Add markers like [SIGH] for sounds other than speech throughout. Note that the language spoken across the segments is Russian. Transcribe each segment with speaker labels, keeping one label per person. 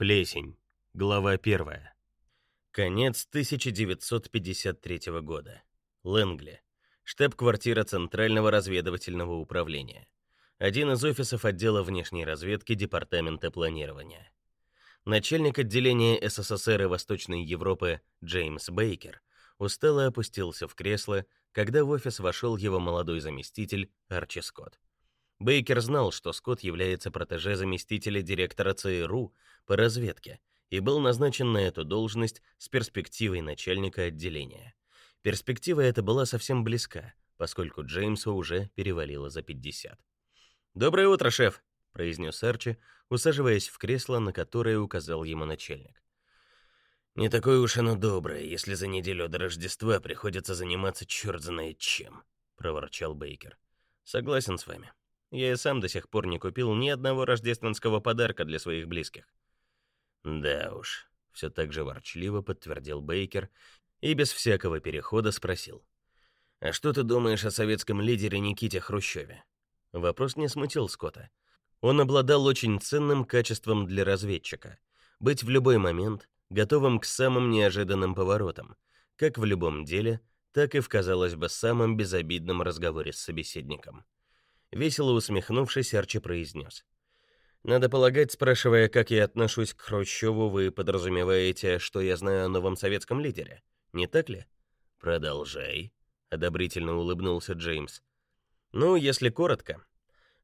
Speaker 1: Плесень. Глава 1. Конец 1953 года. Лэнгли. Штаб-квартира Центрального разведывательного управления. Один из офисов отдела внешней разведки Департамента планирования. Начальник отделения СССР и Восточной Европы Джеймс Бейкер устало опустился в кресло, когда в офис вошел его молодой заместитель Арчи Скотт. Бейкер знал, что Скотт является протеже заместителя директора ЦРУ по разведке и был назначен на эту должность с перспективой начальника отделения. Перспектива эта была совсем близка, поскольку Джеймсу уже перевалило за 50. «Доброе утро, шеф», — произнес Арчи, усаживаясь в кресло, на которое указал ему начальник. «Не такое уж оно доброе, если за неделю до Рождества приходится заниматься черт знает чем», — проворчал Бейкер. «Согласен с вами. Я и сам до сих пор не купил ни одного рождественского подарка для своих близких. Да уж, все так же ворчливо подтвердил Бейкер и без всякого перехода спросил: "А что ты думаешь о советском лидере Никите Хрущеве?" Вопрос не смутил Скотта. Он обладал очень ценным качеством для разведчика быть в любой момент готовым к самым неожиданным поворотам, как в любом деле, так и в, казалось бы, самом безобидном разговоре с собеседником. Весело усмехнувшись, Арчи произнес. «Надо полагать, спрашивая, как я отношусь к Хрущеву, вы подразумеваете, что я знаю о новом советском лидере, не так ли?» «Продолжай», — одобрительно улыбнулся Джеймс. «Ну, если коротко.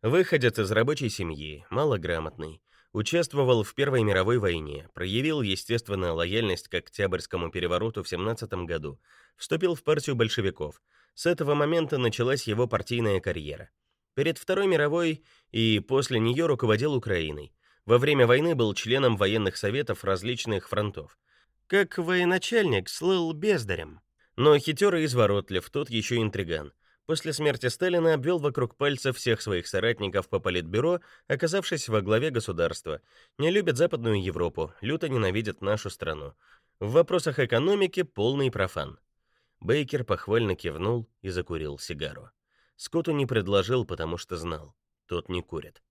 Speaker 1: Выходец из рабочей семьи, малограмотный, участвовал в Первой мировой войне, проявил, естественно, лояльность к Октябрьскому перевороту в 17 году, вступил в партию большевиков. С этого момента началась его партийная карьера. Перед Второй мировой и после нее руководил Украиной. Во время войны был членом военных советов различных фронтов. Как военачальник слыл бездарем. Но хитер и изворотлив, тот еще интриган. После смерти Сталина обвел вокруг пальца всех своих соратников по политбюро, оказавшись во главе государства. Не любит Западную Европу, люто ненавидит нашу страну. В вопросах экономики полный профан. Бейкер похвально кивнул и закурил сигару. Скотту не предложил, потому что знал, тот не курит.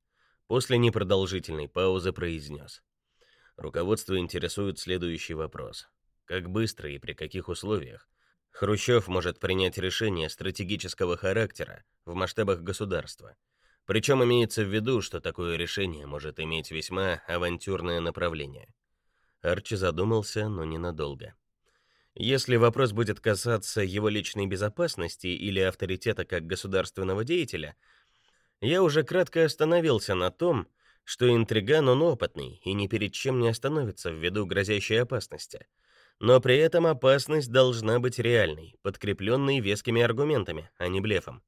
Speaker 1: После непродолжительной паузы произнес. Руководство интересует следующий вопрос. Как быстро и при каких условиях Хрущев может принять решение стратегического характера в масштабах государства? Причем имеется в виду, что такое решение может иметь весьма авантюрное направление. Арчи задумался, но ненадолго. Если вопрос будет касаться его личной безопасности или авторитета как государственного деятеля, я уже кратко остановился на том, что интриган он опытный и ни перед чем не остановится ввиду грозящей опасности. Но при этом опасность должна быть реальной, подкрепленной вескими аргументами, а не блефом.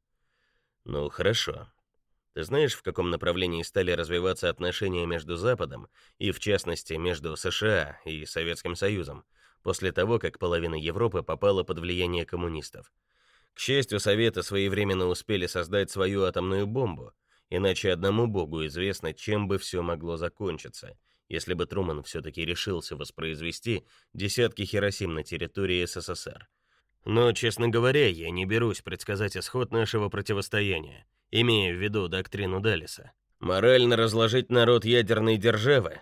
Speaker 1: Ну, хорошо. Ты знаешь, в каком направлении стали развиваться отношения между Западом и, в частности, между США и Советским Союзом? После того, как половина Европы попала под влияние коммунистов. К счастью, Советы своевременно успели создать свою атомную бомбу, иначе одному богу известно, чем бы все могло закончиться, если бы Труман все-таки решился воспроизвести десятки Хиросим на территории СССР. Но, честно говоря, я не берусь предсказать исход нашего противостояния, имея в виду доктрину Даллеса. Морально разложить народ ядерной державы?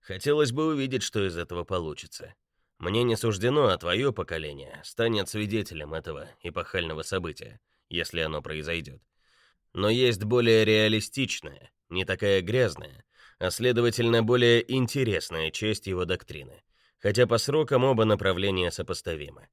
Speaker 1: Хотелось бы увидеть, что из этого получится. Мне не суждено, а твое поколение станет свидетелем этого эпохального события, если оно произойдет. Но есть более реалистичная, не такая грязная, а следовательно более интересная часть его доктрины, хотя по срокам оба направления сопоставимы.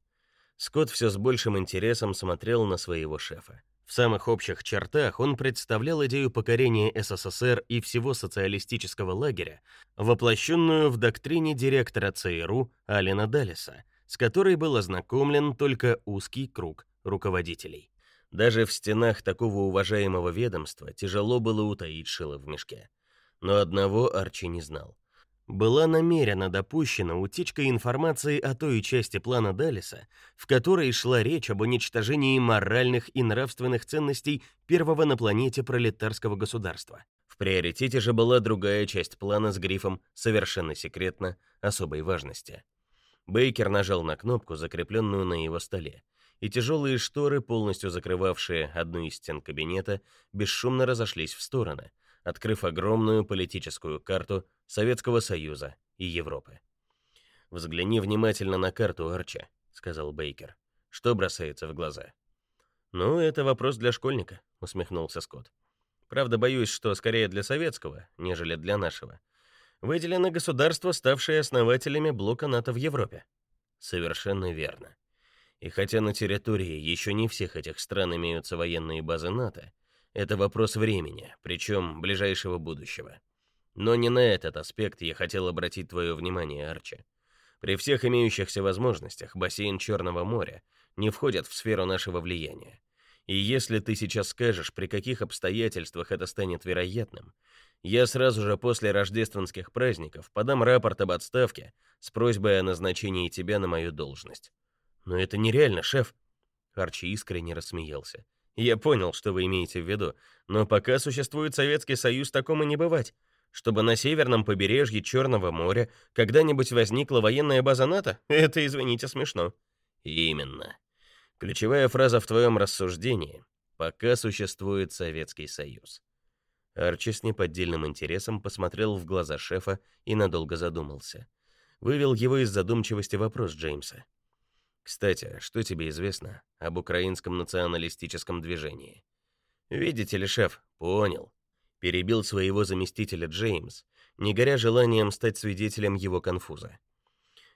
Speaker 1: Скотт все с большим интересом смотрел на своего шефа. В самых общих чертах он представлял идею покорения СССР и всего социалистического лагеря, воплощенную в доктрине директора ЦРУ Алина Даллеса, с которой был ознакомлен только узкий круг руководителей. Даже в стенах такого уважаемого ведомства тяжело было утаить шило в мешке. Но одного Арчи не знал была намеренно допущена утечка информации о той части плана Даллеса, в которой шла речь об уничтожении моральных и нравственных ценностей первого на планете пролетарского государства. В приоритете же была другая часть плана с грифом «Совершенно секретно, особой важности». Бейкер нажал на кнопку, закрепленную на его столе, и тяжелые шторы, полностью закрывавшие одну из стен кабинета, бесшумно разошлись в стороны, открыв огромную политическую карту Советского Союза и Европы. «Взгляни внимательно на карту, Арча», — сказал Бейкер. «Что бросается в глаза?» «Ну, это вопрос для школьника», — усмехнулся Скотт. «Правда, боюсь, что скорее для советского, нежели для нашего. Выделено государство, ставшее основателями блока НАТО в Европе». «Совершенно верно. И хотя на территории еще не всех этих стран имеются военные базы НАТО, это вопрос времени, причем ближайшего будущего. Но не на этот аспект я хотел обратить твое внимание, Арчи. При всех имеющихся возможностях бассейн Черного моря не входит в сферу нашего влияния. И если ты сейчас скажешь, при каких обстоятельствах это станет вероятным, я сразу же после рождественских праздников подам рапорт об отставке с просьбой о назначении тебя на мою должность. Но это нереально, шеф. Арчи искренне рассмеялся. Я понял, что вы имеете в виду, но пока существует Советский Союз, такому не бывать. Чтобы на северном побережье Черного моря когда-нибудь возникла военная база НАТО? [LAUGHS] Это, извините, смешно. Именно. Ключевая фраза в твоем рассуждении пока существует Советский Союз. Арчи с неподдельным интересом посмотрел в глаза шефа и надолго задумался. Вывел его из задумчивости вопрос Джеймса. Кстати, что тебе известно об украинском националистическом движении? Видите ли, шеф, понял. Перебил своего заместителя Джеймс, не горя желанием стать свидетелем его конфуза.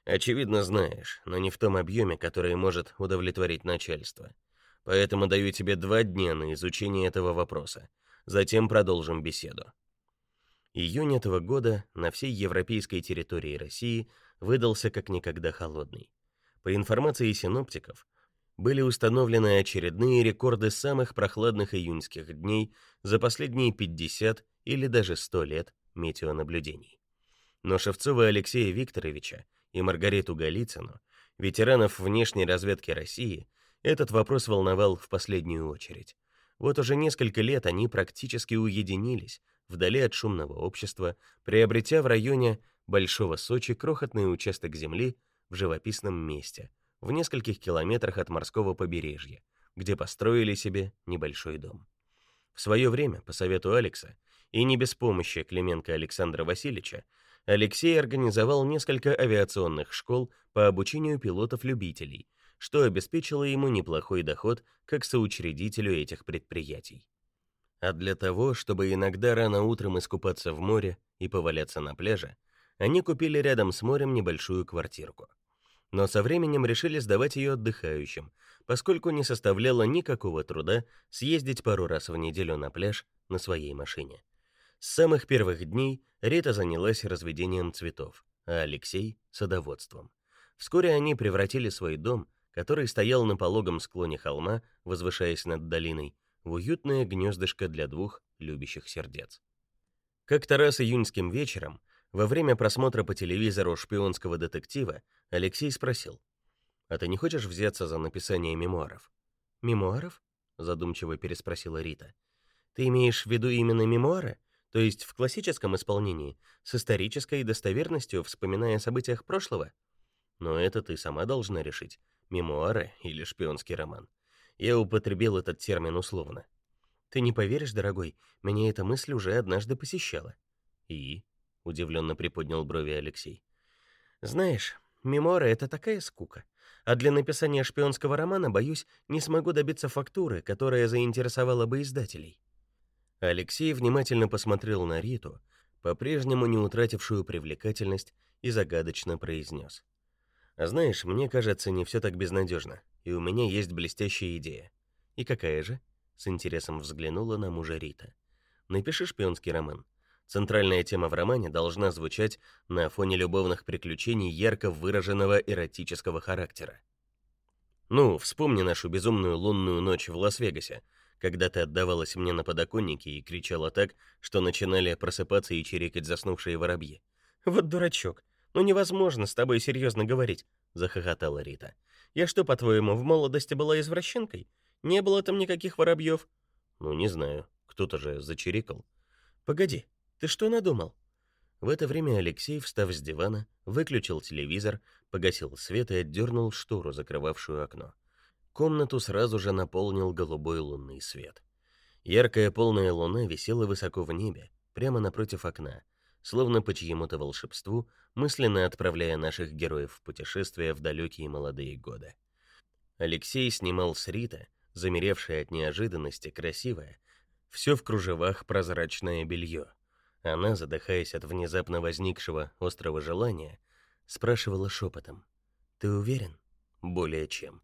Speaker 1: Очевидно, знаешь, но не в том объеме, который может удовлетворить начальство. Поэтому даю тебе два дня на изучение этого вопроса. Затем продолжим беседу. Июнь этого года на всей европейской территории России выдался как никогда холодный. По информации синоптиков, были установлены очередные рекорды самых прохладных июньских дней за последние 50 или даже 100 лет метеонаблюдений. Но Шевцова Алексея Викторовича и Маргариту Голицыну, ветеранов внешней разведки России, этот вопрос волновал в последнюю очередь. Вот уже несколько лет они практически уединились, вдали от шумного общества, приобретя в районе Большого Сочи крохотный участок земли в живописном месте, в нескольких километрах от морского побережья, где построили себе небольшой дом. В свое время, по совету Алекса, и не без помощи Клименко Александра Васильевича, Алексей организовал несколько авиационных школ по обучению пилотов-любителей, что обеспечило ему неплохой доход как соучредителю этих предприятий. А для того, чтобы иногда рано утром искупаться в море и поваляться на пляже, они купили рядом с морем небольшую квартирку. Но со временем решили сдавать ее отдыхающим, поскольку не составляло никакого труда съездить пару раз в неделю на пляж на своей машине. С самых первых дней Рита занялась разведением цветов, а Алексей садоводством. Вскоре они превратили свой дом, который стоял на пологом склоне холма, возвышаясь над долиной, в уютное гнездышко для двух любящих сердец. Как-то раз июньским вечером во время просмотра по телевизору шпионского детектива Алексей спросил: "А ты не хочешь взяться за написание мемуаров?" "Мемуаров?" задумчиво переспросила Рита. "Ты имеешь в виду именно мемуары, то есть в классическом исполнении, с исторической достоверностью, вспоминая о событиях прошлого? Но это ты сама должна решить, мемуары или шпионский роман. Я употребил этот термин условно. Ты не поверишь, дорогой, меня эта мысль уже однажды посещала. И удивленно приподнял брови Алексей. Знаешь, мемуары это такая скука. А для написания шпионского романа, боюсь, не смогу добиться фактуры, которая заинтересовала бы издателей. Алексей внимательно посмотрел на Риту, по-прежнему не утратившую привлекательность, и загадочно произнес. «А знаешь, мне кажется, не все так безнадежно, и у меня есть блестящая идея». «И какая же?» — с интересом взглянула на мужа Рита. «Напиши шпионский роман. Центральная тема в романе должна звучать на фоне любовных приключений ярко выраженного эротического характера. Ну, вспомни нашу безумную лунную ночь в Лас-Вегасе, когда ты отдавалась мне на подоконнике и кричала так, что начинали просыпаться и чирикать заснувшие воробьи. Вот дурачок. Ну невозможно с тобой серьезно говорить, захохотала Рита. Я что, по-твоему, в молодости была извращенкой? Не было там никаких воробьев?» Ну, не знаю. Кто-то же зачирикал. Погоди, ты что надумал? В это время Алексей, встав с дивана, выключил телевизор, погасил свет и отдернул штору, закрывавшую окно. Комнату сразу же наполнил голубой лунный свет. Яркая полная луна висела высоко в небе, прямо напротив окна, словно по чьему-то волшебству, мысленно отправляя наших героев в путешествие в далекие молодые годы. Алексей снимал с Рита, замеревшая от неожиданности, красивое, все в кружевах прозрачное белье. Она, задыхаясь от внезапно возникшего острого желания, спрашивала шепотом: "Ты уверен?" "Более чем".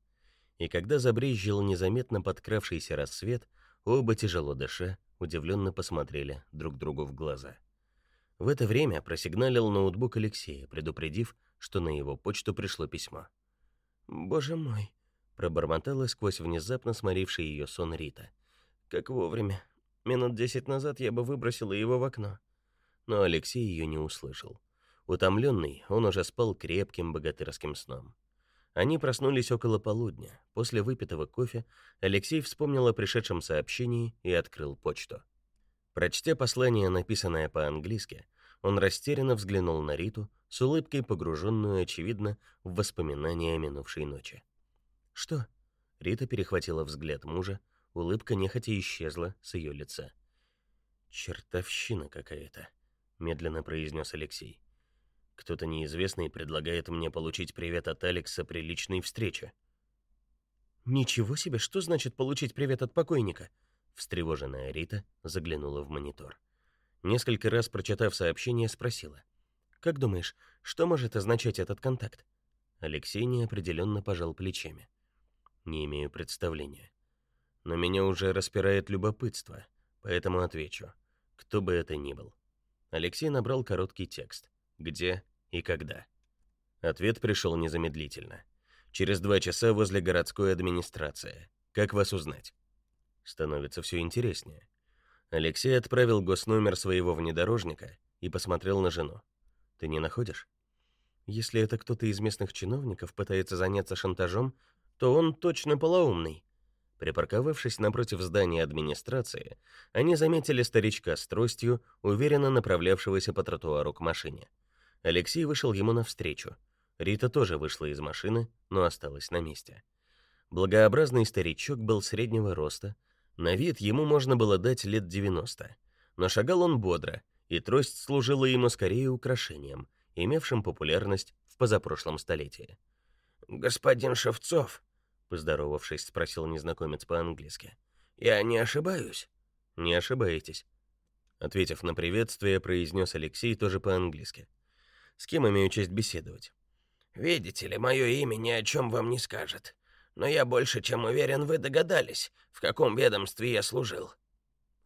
Speaker 1: И когда забрезжил незаметно подкравшийся рассвет, оба тяжело дыша, удивленно посмотрели друг другу в глаза. В это время просигналил ноутбук Алексея, предупредив, что на его почту пришло письмо.
Speaker 2: «Боже мой!»
Speaker 1: — пробормотала сквозь внезапно сморивший ее сон Рита.
Speaker 2: «Как вовремя. Минут десять назад я бы выбросила его в окно».
Speaker 1: Но Алексей ее не услышал. Утомленный, он уже спал крепким богатырским сном. Они проснулись около полудня. После выпитого кофе Алексей вспомнил о пришедшем сообщении и открыл почту. Прочтя послание, написанное по-английски, он растерянно взглянул на Риту, с улыбкой погруженную, очевидно, в воспоминания о минувшей ночи.
Speaker 2: «Что?»
Speaker 1: Рита перехватила взгляд мужа, улыбка нехотя исчезла с ее лица. «Чертовщина какая-то», — медленно произнес Алексей. «Кто-то неизвестный предлагает мне получить привет от Алекса при личной встрече».
Speaker 2: «Ничего себе, что значит получить привет от покойника?»
Speaker 1: Встревоженная Рита заглянула в монитор. Несколько раз прочитав сообщение, спросила:
Speaker 2: "Как думаешь, что может означать этот контакт?"
Speaker 1: Алексей неопределенно пожал плечами. "Не имею представления. Но меня уже распирает любопытство, поэтому отвечу: кто бы это ни был". Алексей набрал короткий текст: где и когда. Ответ пришел незамедлительно. Через два часа возле городской администрации. Как вас узнать? Становится все интереснее. Алексей отправил госномер своего внедорожника и посмотрел на жену. Ты не находишь?
Speaker 2: Если это кто-то из местных чиновников пытается заняться шантажом, то он точно полоумный.
Speaker 1: Припарковавшись напротив здания администрации, они заметили старичка с тростью, уверенно направлявшегося по тротуару к машине. Алексей вышел ему навстречу. Рита тоже вышла из машины, но осталась на месте. Благообразный старичок был среднего роста, на вид ему можно было дать лет 90, но шагал он бодро, и трость служила ему скорее украшением, имевшим популярность в позапрошлом столетии.
Speaker 3: «Господин Шевцов», — поздоровавшись, спросил незнакомец по-английски, — «я не ошибаюсь?»
Speaker 1: «Не ошибаетесь», — ответив на приветствие, произнес Алексей тоже по-английски. «С кем имею честь беседовать?»
Speaker 3: «Видите ли, мое имя ни о чем вам не скажет но я больше чем уверен, вы догадались, в каком ведомстве я служил».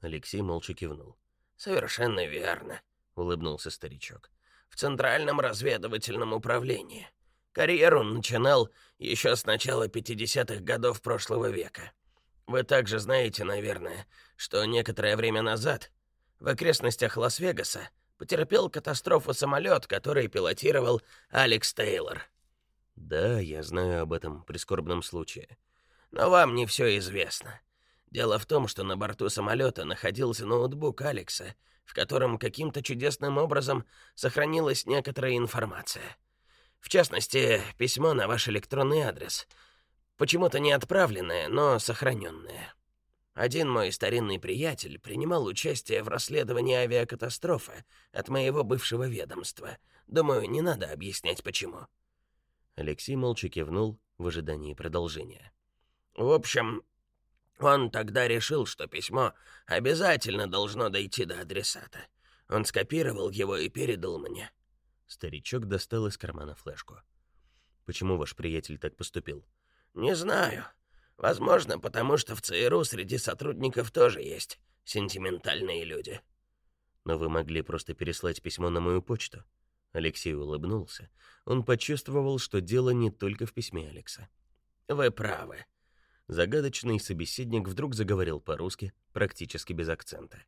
Speaker 1: Алексей молча кивнул.
Speaker 3: «Совершенно верно», — улыбнулся старичок. «В Центральном разведывательном управлении. Карьеру он начинал еще с начала 50-х годов прошлого века. Вы также знаете, наверное, что некоторое время назад в окрестностях Лас-Вегаса потерпел катастрофу самолет, который пилотировал Алекс Тейлор.
Speaker 1: Да, я знаю об этом прискорбном случае.
Speaker 3: Но вам не все известно. Дело в том, что на борту самолета находился ноутбук Алекса, в котором каким-то чудесным образом сохранилась некоторая информация. В частности, письмо на ваш электронный адрес. Почему-то не отправленное, но сохраненное. Один мой старинный приятель принимал участие в расследовании авиакатастрофы от моего бывшего ведомства. Думаю, не надо объяснять почему.
Speaker 1: Алексей молча кивнул в ожидании продолжения.
Speaker 3: В общем, он тогда решил, что письмо обязательно должно дойти до адресата. Он скопировал его и передал мне.
Speaker 1: Старичок достал из кармана флешку. Почему ваш приятель так поступил?
Speaker 3: Не знаю. Возможно, потому что в ЦРУ среди сотрудников тоже есть сентиментальные люди.
Speaker 1: Но вы могли просто переслать письмо на мою почту. Алексей улыбнулся. Он почувствовал, что дело не только в письме Алекса.
Speaker 3: Вы правы.
Speaker 1: Загадочный собеседник вдруг заговорил по-русски, практически без акцента.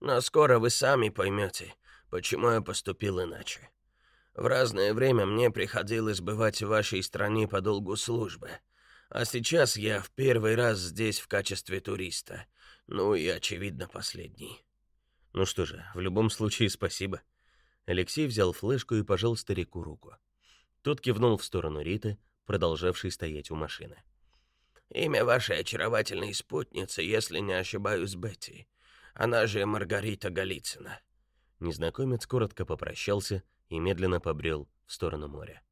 Speaker 3: Но скоро вы сами поймете, почему я поступил иначе. В разное время мне приходилось бывать в вашей стране по долгу службы, а сейчас я в первый раз здесь в качестве туриста. Ну и очевидно последний.
Speaker 1: Ну что же, в любом случае спасибо. Алексей взял флешку и пожал старику руку. Тот кивнул в сторону Риты, продолжавшей стоять у машины.
Speaker 3: «Имя вашей очаровательной спутницы, если не ошибаюсь, Бетти. Она же Маргарита Голицына.
Speaker 1: Незнакомец коротко попрощался и медленно побрел в сторону моря.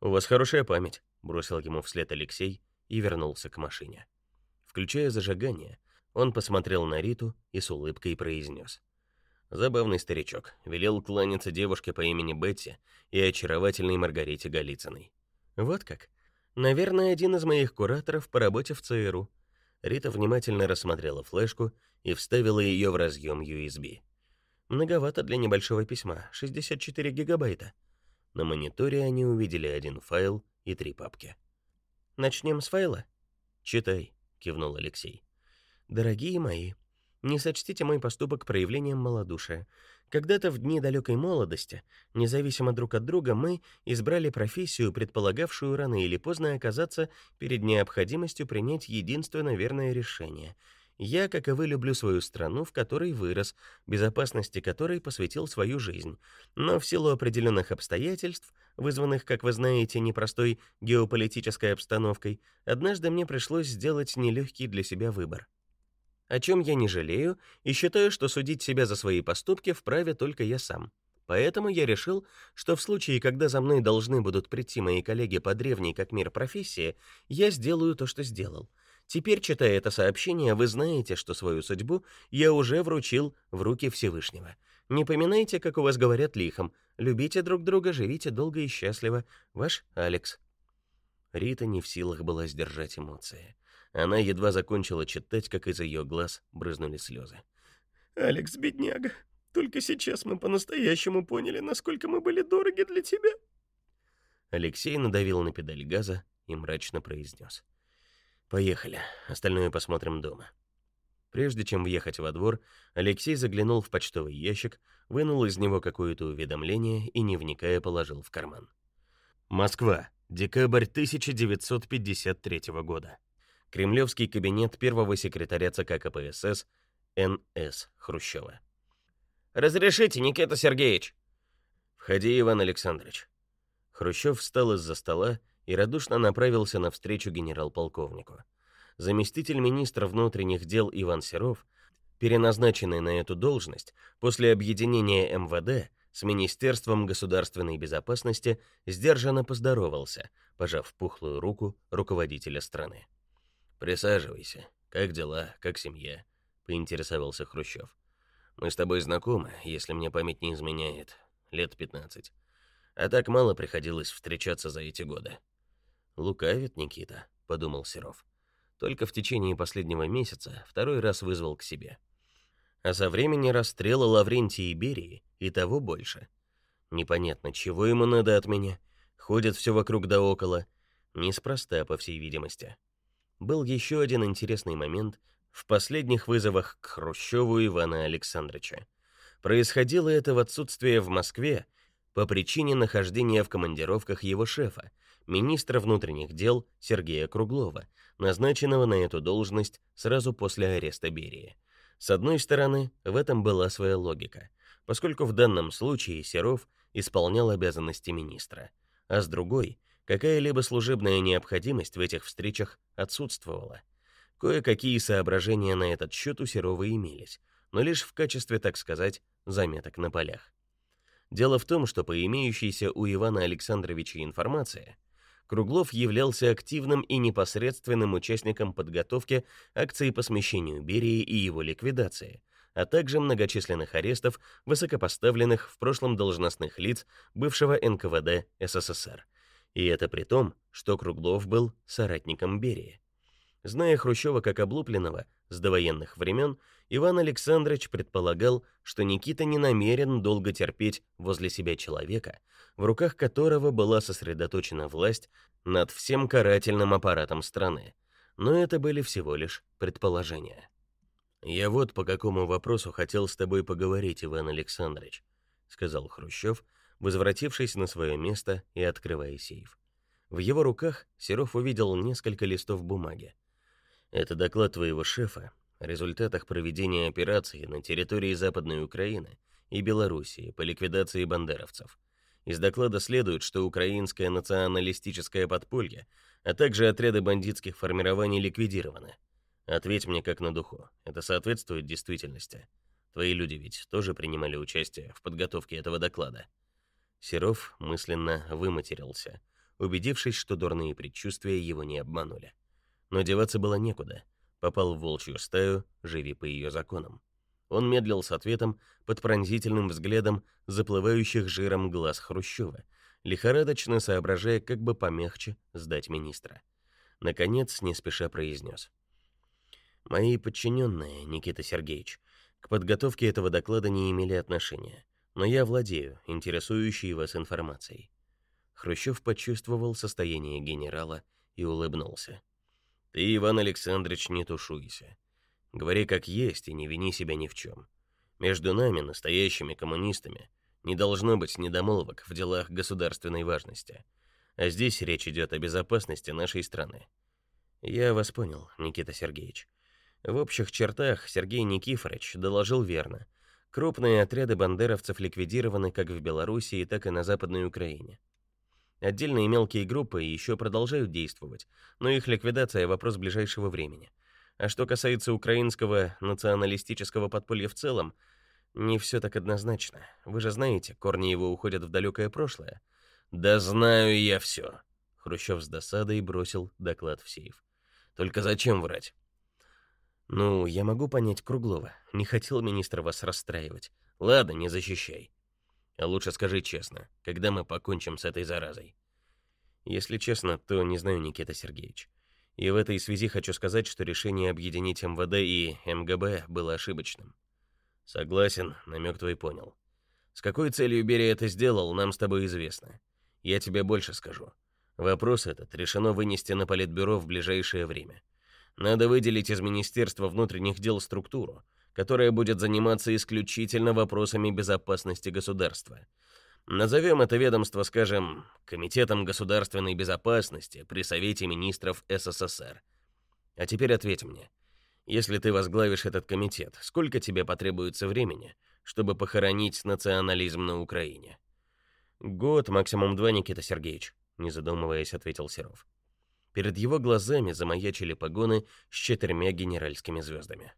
Speaker 1: «У вас хорошая память», — бросил ему вслед Алексей и вернулся к машине. Включая зажигание, он посмотрел на Риту и с улыбкой произнес. Забавный старичок, велел кланяться девушке по имени Бетти и очаровательной Маргарите Голицыной. Вот как. Наверное, один из моих кураторов по работе в ЦРУ. Рита внимательно рассмотрела флешку и вставила ее в разъем USB. Многовато для небольшого письма, 64 гигабайта. На мониторе они увидели один файл и три папки. Начнем с файла. Читай, кивнул Алексей. Дорогие мои, не сочтите мой поступок проявлением малодушия. Когда-то в дни далекой молодости, независимо друг от друга, мы избрали профессию, предполагавшую рано или поздно оказаться перед необходимостью принять единственно верное решение. Я, как и вы, люблю свою страну, в которой вырос, безопасности которой посвятил свою жизнь. Но в силу определенных обстоятельств, вызванных, как вы знаете, непростой геополитической обстановкой, однажды мне пришлось сделать нелегкий для себя выбор о чем я не жалею и считаю, что судить себя за свои поступки вправе только я сам. Поэтому я решил, что в случае, когда за мной должны будут прийти мои коллеги по древней как мир профессии, я сделаю то, что сделал. Теперь, читая это сообщение, вы знаете, что свою судьбу я уже вручил в руки Всевышнего. Не поминайте, как у вас говорят лихом. Любите друг друга, живите долго и счастливо. Ваш Алекс. Рита не в силах была сдержать эмоции. Она едва закончила читать, как из ее глаз брызнули слезы.
Speaker 2: «Алекс, бедняга, только сейчас мы по-настоящему поняли, насколько мы были дороги для тебя».
Speaker 1: Алексей надавил на педаль газа и мрачно произнес. «Поехали, остальное посмотрим дома». Прежде чем въехать во двор, Алексей заглянул в почтовый ящик, вынул из него какое-то уведомление и, не вникая, положил в карман. Москва, декабрь 1953 года. Кремлевский кабинет первого секретаря ЦК КПСС Н.С. Хрущева.
Speaker 3: «Разрешите, Никита Сергеевич?»
Speaker 1: «Входи, Иван Александрович». Хрущев встал из-за стола и радушно направился навстречу генерал-полковнику. Заместитель министра внутренних дел Иван Серов, переназначенный на эту должность после объединения МВД с Министерством государственной безопасности, сдержанно поздоровался, пожав пухлую руку руководителя страны. Присаживайся. Как дела? Как семья? поинтересовался Хрущев. Мы с тобой знакомы, если мне память не изменяет, лет 15. А так мало приходилось встречаться за эти годы. Лукавит Никита, подумал Серов. Только в течение последнего месяца второй раз вызвал к себе. А со времени расстрела Лаврентия и Берии и того больше. Непонятно, чего ему надо от меня. Ходит все вокруг да около. Неспроста, по всей видимости был еще один интересный момент в последних вызовах к Хрущеву Ивана Александровича. Происходило это в отсутствие в Москве по причине нахождения в командировках его шефа, министра внутренних дел Сергея Круглова, назначенного на эту должность сразу после ареста Берии. С одной стороны, в этом была своя логика, поскольку в данном случае Серов исполнял обязанности министра, а с другой — Какая-либо служебная необходимость в этих встречах отсутствовала. Кое-какие соображения на этот счет у Серова имелись, но лишь в качестве, так сказать, заметок на полях. Дело в том, что по имеющейся у Ивана Александровича информации, Круглов являлся активным и непосредственным участником подготовки акции по смещению Берии и его ликвидации, а также многочисленных арестов высокопоставленных в прошлом должностных лиц бывшего НКВД СССР – и это при том, что Круглов был соратником Берии. Зная Хрущева как облупленного с довоенных времен, Иван Александрович предполагал, что Никита не намерен долго терпеть возле себя человека, в руках которого была сосредоточена власть над всем карательным аппаратом страны. Но это были всего лишь предположения. «Я вот по какому вопросу хотел с тобой поговорить, Иван Александрович», — сказал Хрущев, — возвратившись на свое место и открывая сейф. В его руках Серов увидел несколько листов бумаги. Это доклад твоего шефа результатах проведения операции на территории Западной Украины и Белоруссии по ликвидации бандеровцев. Из доклада следует, что украинское националистическое подполье, а также отряды бандитских формирований ликвидированы. Ответь мне как на духу. Это соответствует действительности? Твои люди ведь тоже принимали участие в подготовке этого доклада. Серов мысленно выматерился, убедившись, что дурные предчувствия его не обманули. Но деваться было некуда. Попал в волчью стаю, живи по ее законам. Он медлил с ответом под пронзительным взглядом заплывающих жиром глаз Хрущева, лихорадочно соображая, как бы помягче сдать министра. Наконец, не спеша произнес. «Мои подчиненные, Никита Сергеевич, к подготовке этого доклада не имели отношения, но я владею интересующей вас информацией». Хрущев почувствовал состояние генерала и улыбнулся. «Ты, Иван Александрович, не тушуйся. Говори как есть и не вини себя ни в чем. Между нами, настоящими коммунистами, не должно быть недомолвок в делах государственной важности. А здесь речь идет о безопасности нашей страны. Я вас понял, Никита Сергеевич. В общих чертах Сергей Никифорович доложил верно. Крупные отряды бандеровцев ликвидированы как в Белоруссии, так и на Западной Украине. Отдельные мелкие группы еще продолжают действовать, но их ликвидация вопрос ближайшего времени. А что касается украинского националистического подполья в целом, не все так однозначно. Вы же знаете, корни его уходят в далекое прошлое. Да знаю я все. Хрущев с досадой бросил доклад в сейф. Только зачем врать? Ну, я могу понять Круглова. Не хотел министр вас расстраивать. Ладно, не защищай. А лучше скажи честно, когда мы покончим с этой заразой? Если честно, то не знаю, Никита Сергеевич. И в этой связи хочу сказать, что решение объединить МВД и МГБ было ошибочным. Согласен, намек твой понял. С какой целью Берия это сделал, нам с тобой известно. Я тебе больше скажу. Вопрос этот решено вынести на политбюро в ближайшее время. Надо выделить из Министерства внутренних дел структуру, которая будет заниматься исключительно вопросами безопасности государства. Назовем это ведомство, скажем, Комитетом государственной безопасности при Совете министров СССР. А теперь ответь мне. Если ты возглавишь этот комитет, сколько тебе потребуется времени, чтобы похоронить национализм на Украине? Год, максимум два, Никита Сергеевич, не задумываясь, ответил Серов. Перед его глазами замаячили погоны с четырьмя генеральскими звездами.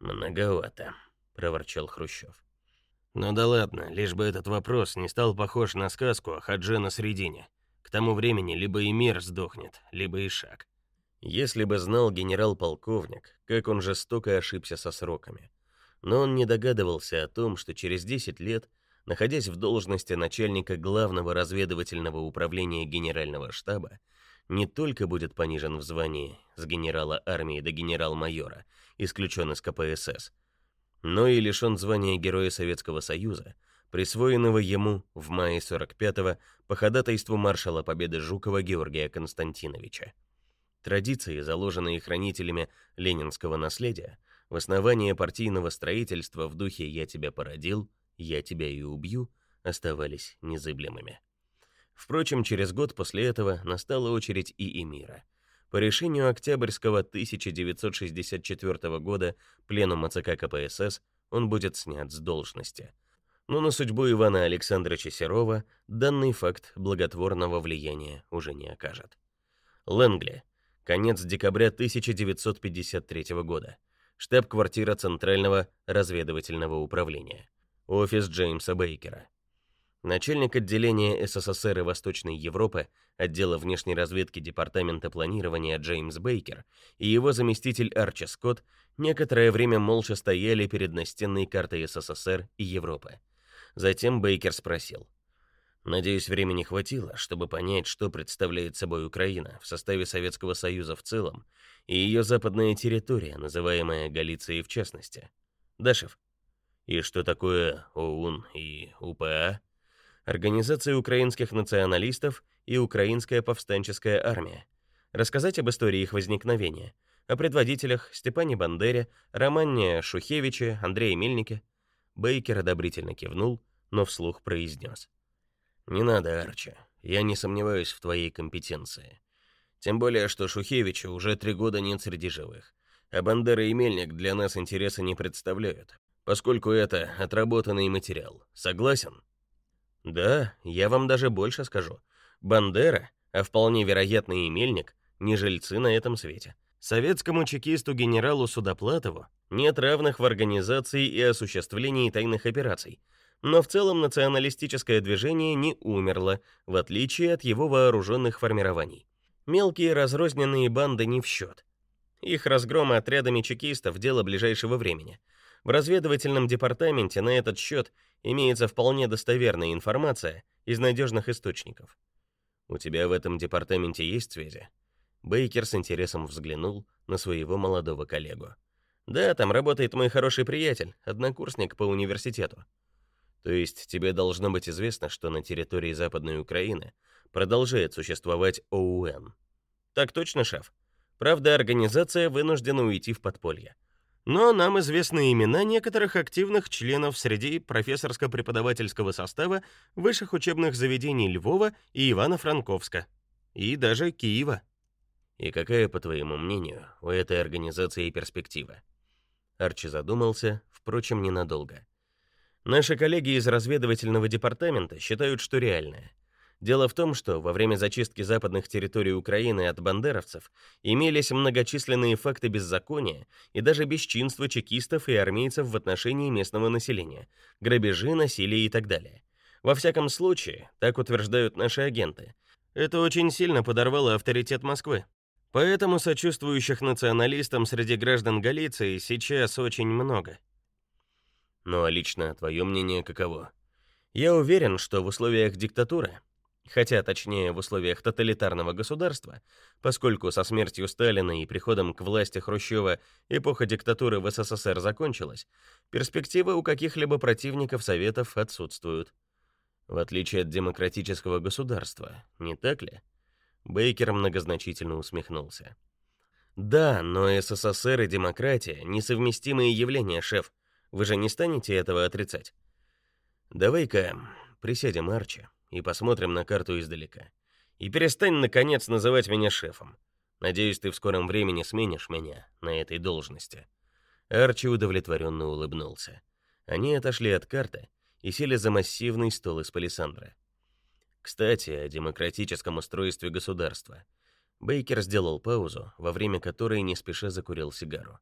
Speaker 1: Многовато, проворчал Хрущев. Ну да ладно, лишь бы этот вопрос не стал похож на сказку о Хадже на средине. К тому времени либо и мир сдохнет, либо и шаг. Если бы знал генерал-полковник, как он жестоко ошибся со сроками. Но он не догадывался о том, что через 10 лет, находясь в должности начальника главного разведывательного управления генерального штаба, не только будет понижен в звании с генерала армии до генерал-майора, исключен из КПСС, но и лишен звания Героя Советского Союза, присвоенного ему в мае 45-го по ходатайству маршала Победы Жукова Георгия Константиновича. Традиции, заложенные хранителями ленинского наследия, в основании партийного строительства в духе «я тебя породил, я тебя и убью» оставались незыблемыми. Впрочем, через год после этого настала очередь и Эмира – по решению Октябрьского 1964 года Пленума ЦК КПСС он будет снят с должности. Но на судьбу Ивана Александровича Серова данный факт благотворного влияния уже не окажет. Лэнгли. Конец декабря 1953 года. Штаб-квартира Центрального разведывательного управления. Офис Джеймса Бейкера. Начальник отделения СССР и Восточной Европы отдела внешней разведки Департамента планирования Джеймс Бейкер и его заместитель Арчи Скотт некоторое время молча стояли перед настенной картой СССР и Европы. Затем Бейкер спросил: "Надеюсь, времени хватило, чтобы понять, что представляет собой Украина в составе Советского Союза в целом и ее западная территория, называемая Галицией в частности. Дашев. И что такое ОУН и УПА?" Организация украинских националистов и Украинская повстанческая армия. Рассказать об истории их возникновения, о предводителях Степане Бандере, Романе Шухевиче, Андрее Мельнике. Бейкер одобрительно кивнул, но вслух произнес. «Не надо, Арчи, я не сомневаюсь в твоей компетенции. Тем более, что Шухевича уже три года нет среди живых, а Бандера и Мельник для нас интереса не представляют, поскольку это отработанный материал. Согласен?» Да, я вам даже больше скажу. Бандера, а вполне вероятно и Мельник, не жильцы на этом свете. Советскому чекисту генералу Судоплатову нет равных в организации и осуществлении тайных операций, но в целом националистическое движение не умерло, в отличие от его вооруженных формирований. Мелкие разрозненные банды не в счет. Их разгром отрядами чекистов – дело ближайшего времени. В разведывательном департаменте на этот счет имеется вполне достоверная информация из надежных источников. У тебя в этом департаменте есть связи? Бейкер с интересом взглянул на своего молодого коллегу. Да, там работает мой хороший приятель, однокурсник по университету. То есть тебе должно быть известно, что на территории Западной Украины продолжает существовать ОУН. Так точно, шеф. Правда, организация вынуждена уйти в подполье. Но нам известны имена некоторых активных членов среди профессорско-преподавательского состава высших учебных заведений Львова и Ивано-Франковска, и даже Киева. И какая, по твоему мнению, у этой организации перспектива? Арчи задумался, впрочем, ненадолго. Наши коллеги из разведывательного департамента считают, что реальная. Дело в том, что во время зачистки западных территорий Украины от бандеровцев имелись многочисленные факты беззакония и даже бесчинства чекистов и армейцев в отношении местного населения, грабежи, насилие и так далее. Во всяком случае, так утверждают наши агенты. Это очень сильно подорвало авторитет Москвы. Поэтому сочувствующих националистам среди граждан Галиции сейчас очень много. Ну а лично твое мнение каково? Я уверен, что в условиях диктатуры, хотя точнее в условиях тоталитарного государства, поскольку со смертью Сталина и приходом к власти Хрущева эпоха диктатуры в СССР закончилась, перспективы у каких-либо противников Советов отсутствуют. В отличие от демократического государства, не так ли? Бейкер многозначительно усмехнулся. Да, но СССР и демократия несовместимые явления, шеф. Вы же не станете этого отрицать. Давай-ка присядем, Арчи, и посмотрим на карту издалека. И перестань наконец называть меня шефом. Надеюсь, ты в скором времени сменишь меня на этой должности. Арчи удовлетворенно улыбнулся. Они отошли от карты и сели за массивный стол из палисандра. Кстати, о демократическом устройстве государства. Бейкер сделал паузу, во время которой не спеша закурил сигару.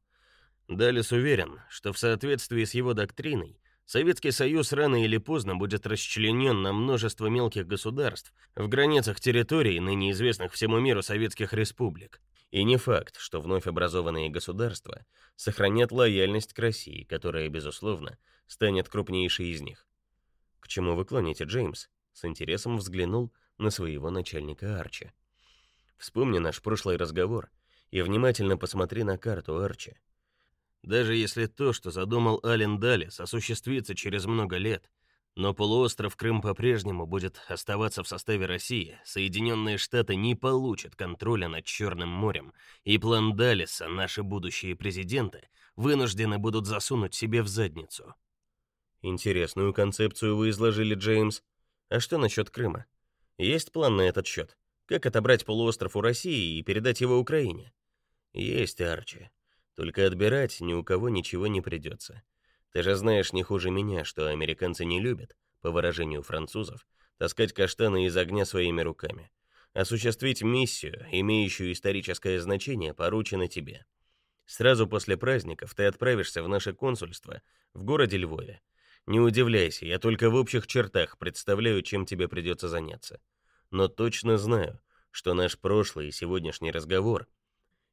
Speaker 1: Далис уверен, что в соответствии с его доктриной Советский Союз рано или поздно будет расчленен на множество мелких государств в границах территорий, ныне известных всему миру советских республик. И не факт, что вновь образованные государства сохранят лояльность к России, которая, безусловно, станет крупнейшей из них. К чему вы клоните, Джеймс? с интересом взглянул на своего начальника Арчи. Вспомни наш прошлый разговор и внимательно посмотри на карту Арчи. Даже если то, что задумал Ален Далис, осуществится через много лет, но полуостров Крым по-прежнему будет оставаться в составе России, Соединенные Штаты не получат контроля над Черным морем, и план Далиса наши будущие президенты вынуждены будут засунуть себе в задницу. Интересную концепцию вы изложили, Джеймс, а что насчет Крыма? Есть план на этот счет? Как отобрать полуостров у России и передать его Украине? Есть, Арчи. Только отбирать ни у кого ничего не придется. Ты же знаешь не хуже меня, что американцы не любят, по выражению французов, таскать каштаны из огня своими руками. Осуществить миссию, имеющую историческое значение, поручено тебе. Сразу после праздников ты отправишься в наше консульство в городе Львове не удивляйся, я только в общих чертах представляю, чем тебе придется заняться. Но точно знаю, что наш прошлый и сегодняшний разговор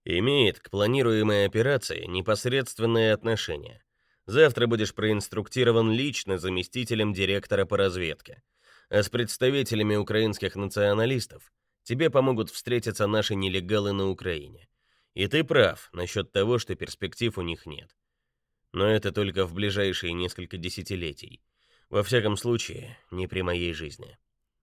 Speaker 1: имеет к планируемой операции непосредственное отношение. Завтра будешь проинструктирован лично заместителем директора по разведке. А с представителями украинских националистов тебе помогут встретиться наши нелегалы на Украине. И ты прав насчет того, что перспектив у них нет но это только в ближайшие несколько десятилетий. Во всяком случае, не при моей жизни.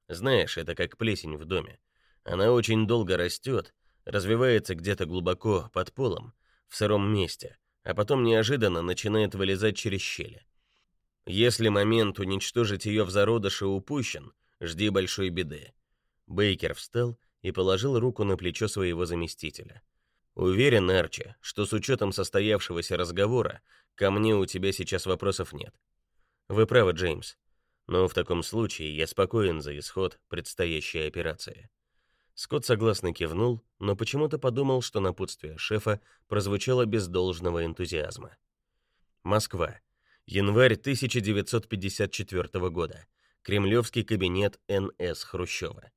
Speaker 1: Знаешь, это как плесень в доме. Она очень долго растет, развивается где-то глубоко под полом, в сыром месте, а потом неожиданно начинает вылезать через щели. Если момент уничтожить ее в зародыше упущен, жди большой беды. Бейкер встал и положил руку на плечо своего заместителя. Уверен, Арчи, что с учетом состоявшегося разговора Ко мне у тебя сейчас вопросов нет. Вы правы, Джеймс. Но в таком случае я спокоен за исход предстоящей операции. Скотт согласно кивнул, но почему-то подумал, что напутствие шефа прозвучало без должного энтузиазма. Москва. Январь 1954 года. Кремлевский кабинет Н.С. Хрущева.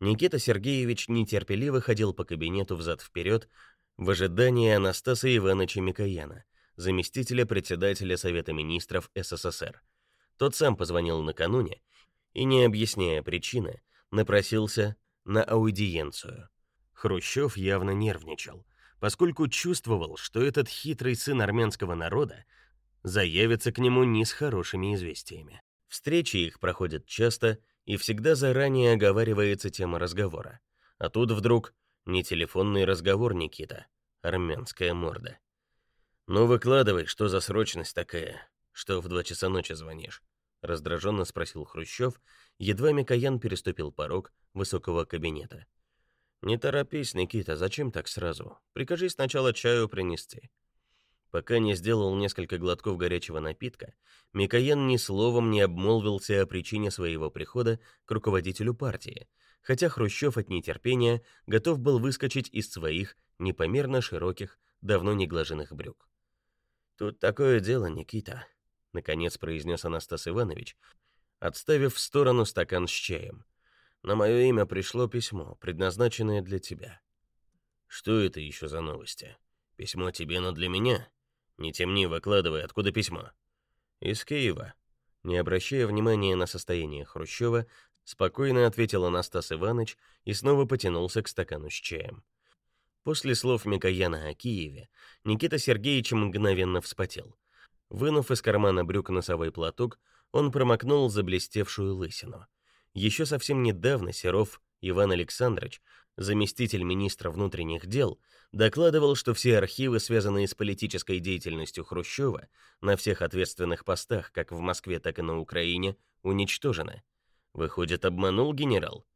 Speaker 1: Никита Сергеевич нетерпеливо ходил по кабинету взад-вперед в ожидании Анастаса Ивановича Микояна, заместителя председателя Совета министров СССР. Тот сам позвонил накануне и, не объясняя причины, напросился на аудиенцию. Хрущев явно нервничал, поскольку чувствовал, что этот хитрый сын армянского народа заявится к нему не с хорошими известиями. Встречи их проходят часто, и всегда заранее оговаривается тема разговора. А тут вдруг не телефонный разговор, Никита, армянская морда. «Ну выкладывай, что за срочность такая, что в два часа ночи звонишь?» раздраженно спросил Хрущев, едва Микоян переступил порог высокого кабинета. «Не торопись, Никита, зачем так сразу? Прикажи сначала чаю принести. Пока не сделал несколько глотков горячего напитка, Микоян ни словом не обмолвился о причине своего прихода к руководителю партии, хотя Хрущев от нетерпения готов был выскочить из своих непомерно широких, давно не глаженных брюк. «Тут такое дело, Никита», — наконец произнес Анастас Иванович, отставив в сторону стакан с чаем. «На мое имя пришло письмо, предназначенное для тебя». «Что это еще за новости? Письмо тебе, но для меня?» Не темни, выкладывай, откуда письмо. Из Киева. Не обращая внимания на состояние Хрущева, спокойно ответил Анастас Иванович и снова потянулся к стакану с чаем. После слов Микояна о Киеве, Никита Сергеевич мгновенно вспотел. Вынув из кармана брюк носовой платок, он промокнул заблестевшую лысину. Еще совсем недавно Серов Иван Александрович, заместитель министра внутренних дел, докладывал, что все архивы, связанные с политической деятельностью Хрущева, на всех ответственных постах, как в Москве, так и на Украине, уничтожены. Выходит, обманул генерал?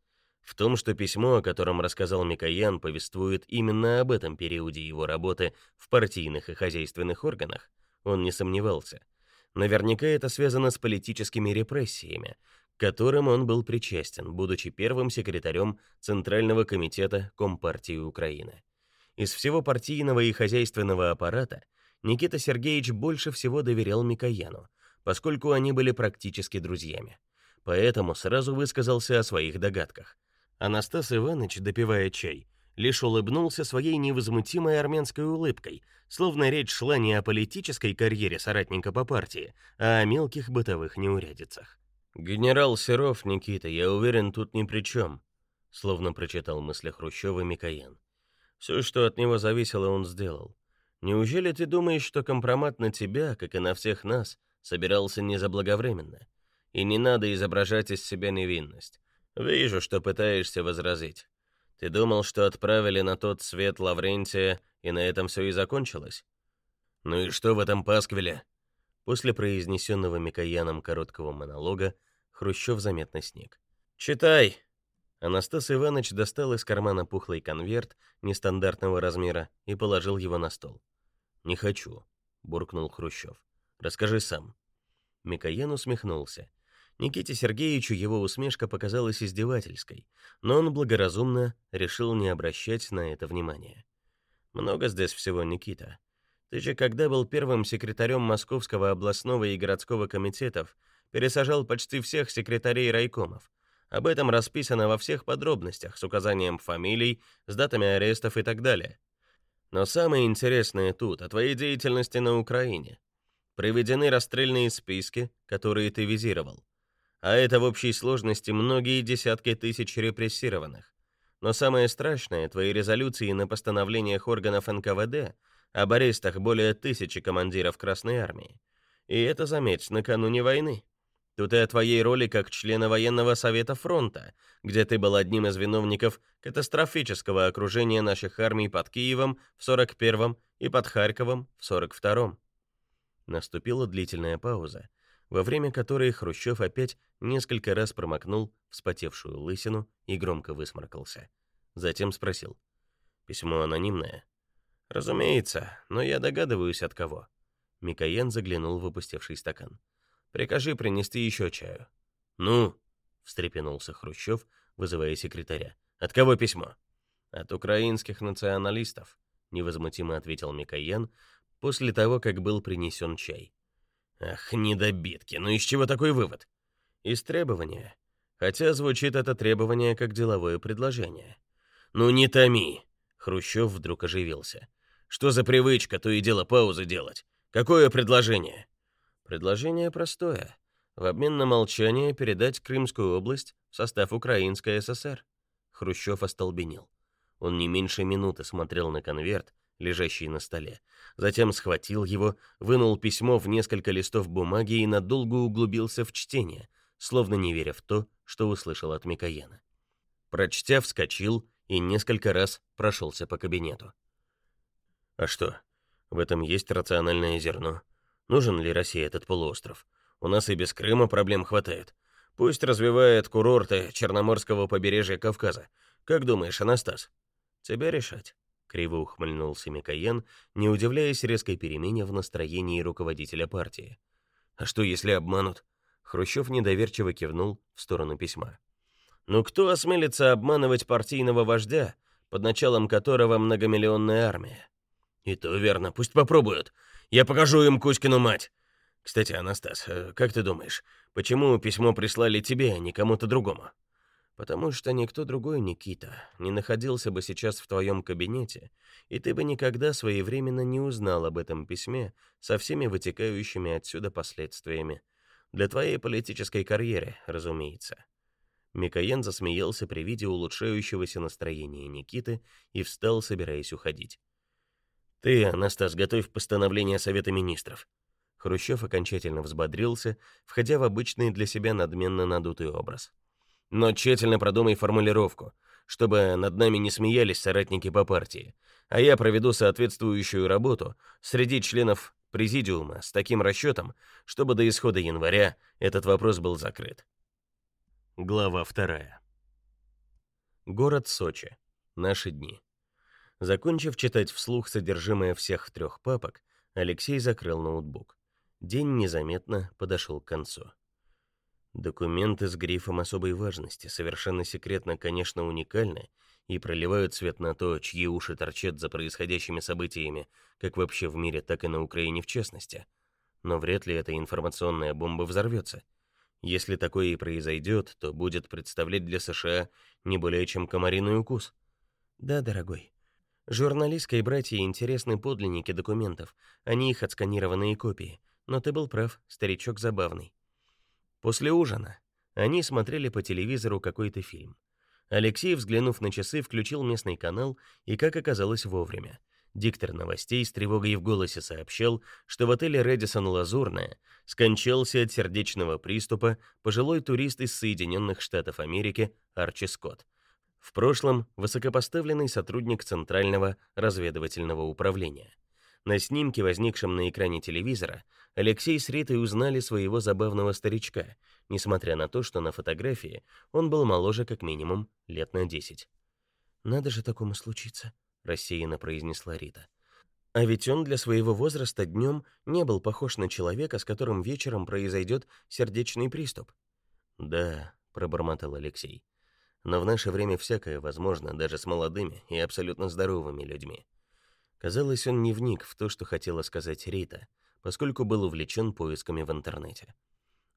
Speaker 1: В том, что письмо, о котором рассказал Микоян, повествует именно об этом периоде его работы в партийных и хозяйственных органах, он не сомневался. Наверняка это связано с политическими репрессиями, к которым он был причастен, будучи первым секретарем Центрального комитета Компартии Украины. Из всего партийного и хозяйственного аппарата Никита Сергеевич больше всего доверял Микояну, поскольку они были практически друзьями. Поэтому сразу высказался о своих догадках. Анастас Иванович, допивая чай, лишь улыбнулся своей невозмутимой армянской улыбкой, словно речь шла не о политической карьере соратника по партии, а о мелких бытовых неурядицах. «Генерал Серов, Никита, я уверен, тут ни при чем», словно прочитал мысли Хрущева Микоян. Все, что от него зависело, он сделал. Неужели ты думаешь, что компромат на тебя, как и на всех нас, собирался не заблаговременно? И не надо изображать из себя невинность. Вижу, что пытаешься возразить. Ты думал, что отправили на тот свет Лаврентия, и на этом все и закончилось? Ну и что в этом пасквиле? После произнесенного Микояном короткого монолога Хрущев заметно сник. «Читай!» Анастас Иванович достал из кармана пухлый конверт нестандартного размера и положил его на стол. «Не хочу», — буркнул Хрущев. «Расскажи сам». Микоян усмехнулся. Никите Сергеевичу его усмешка показалась издевательской, но он благоразумно решил не обращать на это внимания. «Много здесь всего, Никита. Ты же, когда был первым секретарем Московского областного и городского комитетов, пересажал почти всех секретарей райкомов, об этом расписано во всех подробностях с указанием фамилий, с датами арестов и так далее. Но самое интересное тут о твоей деятельности на Украине. Приведены расстрельные списки, которые ты визировал. А это в общей сложности многие десятки тысяч репрессированных. Но самое страшное твои резолюции на постановлениях органов НКВД об арестах более тысячи командиров Красной армии. И это, заметь, накануне войны. Тут и о твоей роли как члена военного совета фронта, где ты был одним из виновников катастрофического окружения наших армий под Киевом в 41-м и под Харьковом в 42-м. Наступила длительная пауза, во время которой Хрущев опять несколько раз промокнул вспотевшую лысину и громко высморкался. Затем спросил: "Письмо анонимное?" "Разумеется, но я догадываюсь от кого". Микоян заглянул в опустевший стакан. Прикажи принести еще чаю. Ну, встрепенулся Хрущев, вызывая секретаря. От кого письмо?
Speaker 2: От украинских националистов, невозмутимо ответил Микоян после того, как был принесен чай.
Speaker 1: Ах, недобитки, ну из чего такой вывод?
Speaker 2: Из требования. Хотя звучит это требование как деловое предложение.
Speaker 1: Ну не томи. Хрущев вдруг оживился. Что за привычка то и дело паузы делать? Какое предложение?
Speaker 2: Предложение простое. В обмен на молчание передать Крымскую область в состав Украинской ССР. Хрущев остолбенел. Он не меньше минуты смотрел на конверт, лежащий на столе. Затем схватил его, вынул письмо в несколько листов бумаги и надолго углубился в чтение, словно не веря в то, что услышал от Микояна. Прочтя, вскочил и несколько раз прошелся по кабинету. А что? В этом есть рациональное зерно. Нужен ли России этот полуостров? У нас и без Крыма проблем хватает. Пусть развивает курорты Черноморского побережья Кавказа. Как думаешь, Анастас? Тебе решать. Криво ухмыльнулся Микоян, не удивляясь резкой перемене в настроении руководителя партии. А что, если обманут? Хрущев недоверчиво кивнул в сторону письма. Ну кто осмелится обманывать партийного вождя, под началом которого многомиллионная армия?
Speaker 1: И то верно, пусть попробуют. Я покажу им Кузькину мать. Кстати, Анастас, э, как ты думаешь, почему письмо прислали тебе, а не кому-то другому?
Speaker 2: Потому что никто другой, Никита, не находился бы сейчас в твоем кабинете, и ты бы никогда своевременно не узнал об этом письме со всеми вытекающими отсюда последствиями. Для твоей политической карьеры, разумеется. Микоян засмеялся при виде улучшающегося настроения Никиты и встал, собираясь уходить.
Speaker 1: Ты, Анастас, готовь постановление Совета министров.
Speaker 2: Хрущев окончательно взбодрился, входя в обычный для себя надменно надутый образ.
Speaker 1: Но тщательно продумай формулировку, чтобы над нами не смеялись соратники по партии, а я проведу соответствующую работу среди членов президиума с таким расчетом, чтобы до исхода января этот вопрос был закрыт.
Speaker 2: Глава вторая. Город Сочи. Наши дни. Закончив читать вслух содержимое всех трех папок, Алексей закрыл ноутбук. День незаметно подошел к концу. Документы с грифом особой важности, совершенно секретно, конечно, уникальны и проливают свет на то, чьи уши торчат за происходящими событиями, как вообще в мире, так и на Украине в частности. Но вряд ли эта информационная бомба взорвется. Если такое и произойдет, то будет представлять для США не более чем комариный укус. Да, дорогой. Журналистской братье интересны подлинники документов, а не их отсканированные копии. Но ты был прав, старичок забавный. После ужина они смотрели по телевизору какой-то фильм. Алексей, взглянув на часы, включил местный канал и, как оказалось, вовремя. Диктор новостей с тревогой в голосе сообщил, что в отеле Редисон Лазурная скончался от сердечного приступа пожилой турист из Соединенных Штатов Америки Арчи Скотт. В прошлом высокопоставленный сотрудник Центрального разведывательного управления. На снимке, возникшем на экране телевизора, Алексей с Ритой узнали своего забавного старичка, несмотря на то, что на фотографии он был моложе как минимум лет на десять. «Надо же такому случиться», — рассеянно произнесла Рита. «А ведь он для своего возраста днем не был похож на человека, с которым вечером произойдет сердечный приступ». «Да», — пробормотал Алексей. «Но в наше время всякое возможно, даже с молодыми и абсолютно здоровыми людьми». Казалось, он не вник в то, что хотела сказать Рита, поскольку был увлечен поисками в интернете.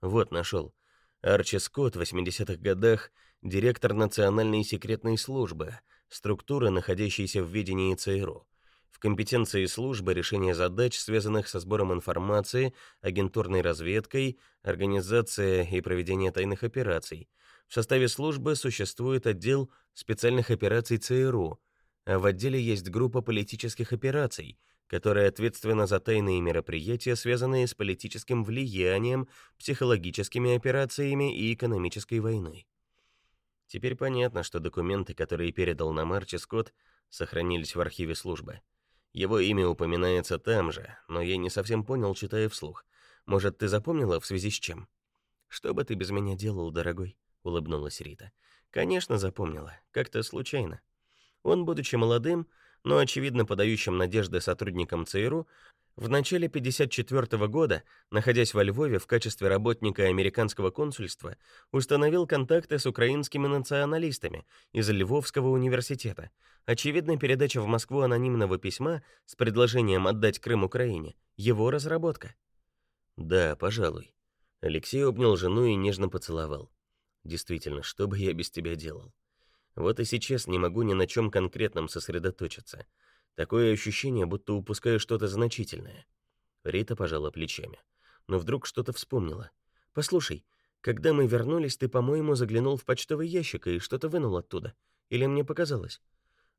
Speaker 2: Вот нашел. Арчи Скотт в 80-х годах директор Национальной секретной службы, структуры, находящейся в ведении ЦРУ. В компетенции службы решение задач, связанных со сбором информации, агентурной разведкой, организация и проведение тайных операций. В составе службы существует отдел специальных операций ЦРУ, а в отделе есть группа политических операций, которая ответственна за тайные мероприятия, связанные с политическим влиянием, психологическими операциями и экономической войной. Теперь понятно, что документы, которые передал нам Арчи Скотт, сохранились в архиве службы. Его имя упоминается там же, но я не совсем понял, читая вслух. Может, ты запомнила в связи с чем? Что бы ты без меня делал, дорогой? улыбнулась Рита. Конечно, запомнила. Как-то случайно. Он, будучи молодым,
Speaker 1: но очевидно подающим надежды сотрудникам ЦРУ, в начале 54 года, находясь во Львове в качестве работника американского консульства, установил контакты с украинскими националистами из Львовского университета. Очевидно, передача в Москву анонимного письма с предложением отдать Крым Украине его разработка. Да, пожалуй. Алексей обнял жену и нежно поцеловал. Действительно, что бы я без тебя делал? Вот и сейчас не могу ни на чем конкретном сосредоточиться. Такое ощущение, будто упускаю что-то значительное. Рита пожала плечами, но вдруг что-то вспомнила. Послушай, когда мы вернулись, ты, по-моему, заглянул в почтовый ящик и что-то вынул оттуда. Или мне показалось?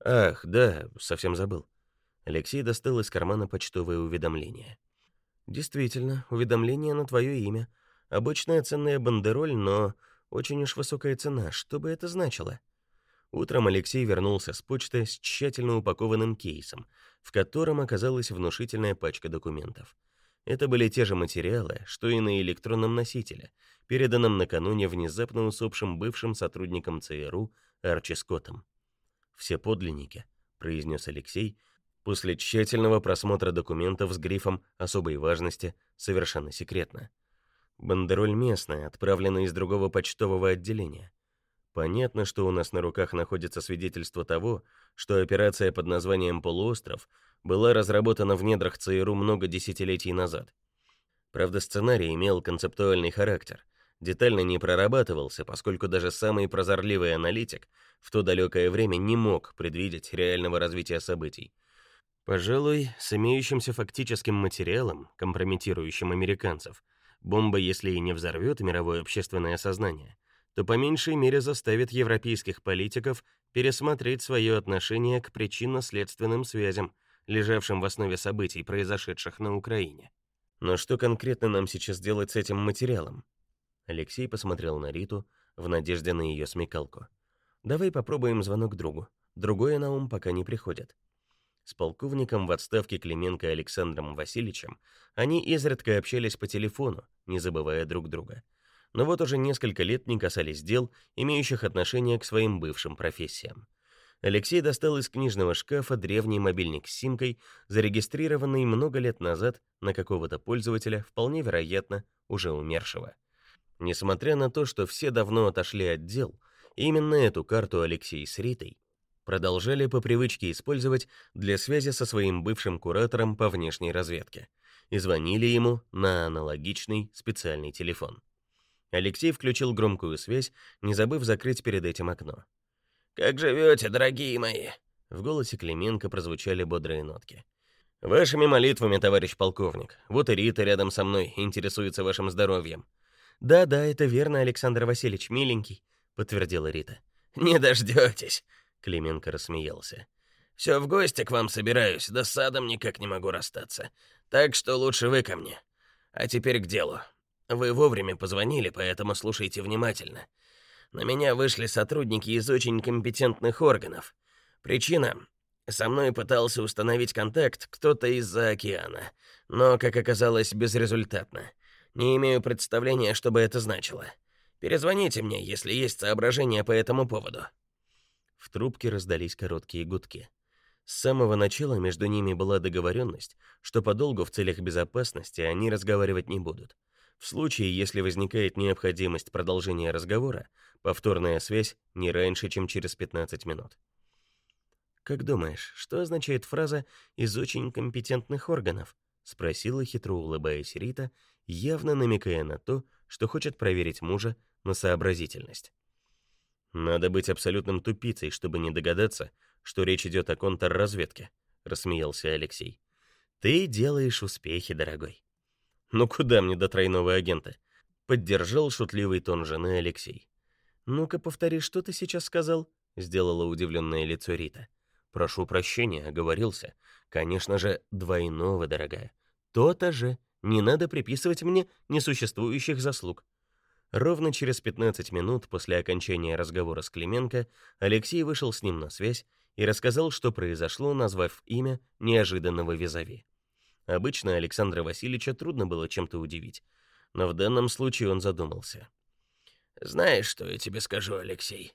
Speaker 1: Ах, да, совсем забыл. Алексей достал из кармана почтовое уведомление. Действительно, уведомление на твое имя. Обычная ценная бандероль, но очень уж высокая цена. Что бы это значило? Утром Алексей вернулся с почты с тщательно упакованным кейсом, в котором оказалась внушительная пачка документов. Это были те же материалы, что и на электронном носителе, переданном накануне внезапно усопшим бывшим сотрудником ЦРУ Арчи Скоттом. «Все подлинники», — произнес Алексей, после тщательного просмотра документов с грифом особой важности «Совершенно секретно». Бандероль местная, отправленная из другого почтового отделения. Понятно, что у нас на руках находится свидетельство того, что операция под названием «Полуостров» была разработана в недрах ЦРУ много десятилетий назад. Правда, сценарий имел концептуальный характер, детально не прорабатывался, поскольку даже самый прозорливый аналитик в то далекое время не мог предвидеть реального развития событий. Пожалуй, с имеющимся фактическим материалом, компрометирующим американцев, бомба, если и не взорвет мировое общественное сознание, то по меньшей мере заставит европейских политиков пересмотреть свое отношение к причинно-следственным связям, лежавшим в основе событий, произошедших на Украине. Но что конкретно нам сейчас делать с этим материалом? Алексей посмотрел на Риту в надежде на ее смекалку. Давай попробуем звонок другу. Другое на ум пока не приходит. С полковником в отставке Клименко Александром Васильевичем они изредка общались по телефону, не забывая друг друга но вот уже несколько лет не касались дел, имеющих отношение к своим бывшим профессиям. Алексей достал из книжного шкафа древний мобильник с симкой, зарегистрированный много лет назад на какого-то пользователя, вполне вероятно, уже умершего. Несмотря на то, что все давно отошли от дел, именно эту карту Алексей с Ритой продолжали по привычке использовать для связи со своим бывшим куратором по внешней разведке и звонили ему на аналогичный специальный телефон. Алексей включил громкую связь, не забыв закрыть перед этим окно.
Speaker 3: «Как живете, дорогие мои?»
Speaker 1: В голосе Клименко прозвучали бодрые нотки. «Вашими молитвами, товарищ полковник. Вот и Рита рядом со мной интересуется вашим здоровьем». «Да-да, это верно, Александр Васильевич, миленький», — подтвердила Рита.
Speaker 3: «Не дождетесь», —
Speaker 1: Клименко рассмеялся.
Speaker 3: «Все в гости к вам собираюсь, да с садом никак не могу расстаться. Так что лучше вы ко мне. А теперь к делу. Вы вовремя позвонили, поэтому слушайте внимательно. На меня вышли сотрудники из очень компетентных органов. Причина со мной пытался установить контакт кто-то из-за океана, но, как оказалось, безрезультатно. Не имею представления, что бы это значило. Перезвоните мне, если есть соображения по этому поводу.
Speaker 1: В трубке раздались короткие гудки. С самого начала между ними была договоренность, что подолгу в целях безопасности они разговаривать не будут. В случае, если возникает необходимость продолжения разговора, повторная связь не раньше, чем через 15 минут. Как думаешь, что означает фраза из очень компетентных органов? спросила хитро улыбаясь Рита, явно намекая на то, что хочет проверить мужа на сообразительность. Надо быть абсолютным тупицей, чтобы не догадаться, что речь идет о контрразведке, рассмеялся Алексей. Ты делаешь успехи, дорогой. Ну куда мне до тройного агента? Поддержал шутливый тон жены Алексей. Ну-ка повтори, что ты сейчас сказал? Сделала удивленное лицо Рита. Прошу прощения, оговорился. Конечно же, двойного, дорогая. То-то же. Не надо приписывать мне несуществующих заслуг. Ровно через 15 минут после окончания разговора с Клименко Алексей вышел с ним на связь и рассказал, что произошло, назвав имя неожиданного визави. Обычно Александра Васильевича трудно было чем-то удивить, но в данном случае он задумался.
Speaker 3: Знаешь, что я тебе скажу, Алексей?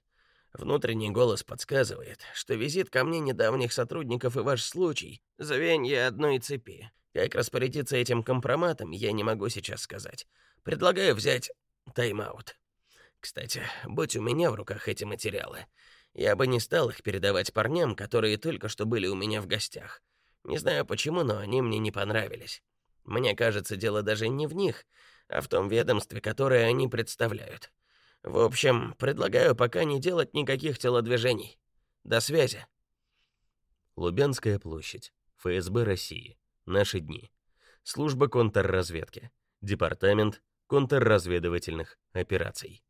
Speaker 3: Внутренний голос подсказывает, что визит ко мне недавних сотрудников и ваш случай — звенья одной цепи. Как распорядиться этим компроматом, я не могу сейчас сказать. Предлагаю взять тайм-аут. Кстати, будь у меня в руках эти материалы, я бы не стал их передавать парням, которые только что были у меня в гостях. Не знаю почему, но они мне не понравились. Мне кажется, дело даже не в них, а в том ведомстве, которое они представляют. В общем, предлагаю пока не делать никаких телодвижений. До связи.
Speaker 2: Лубянская площадь. ФСБ России. Наши дни. Служба контрразведки. Департамент контрразведывательных операций.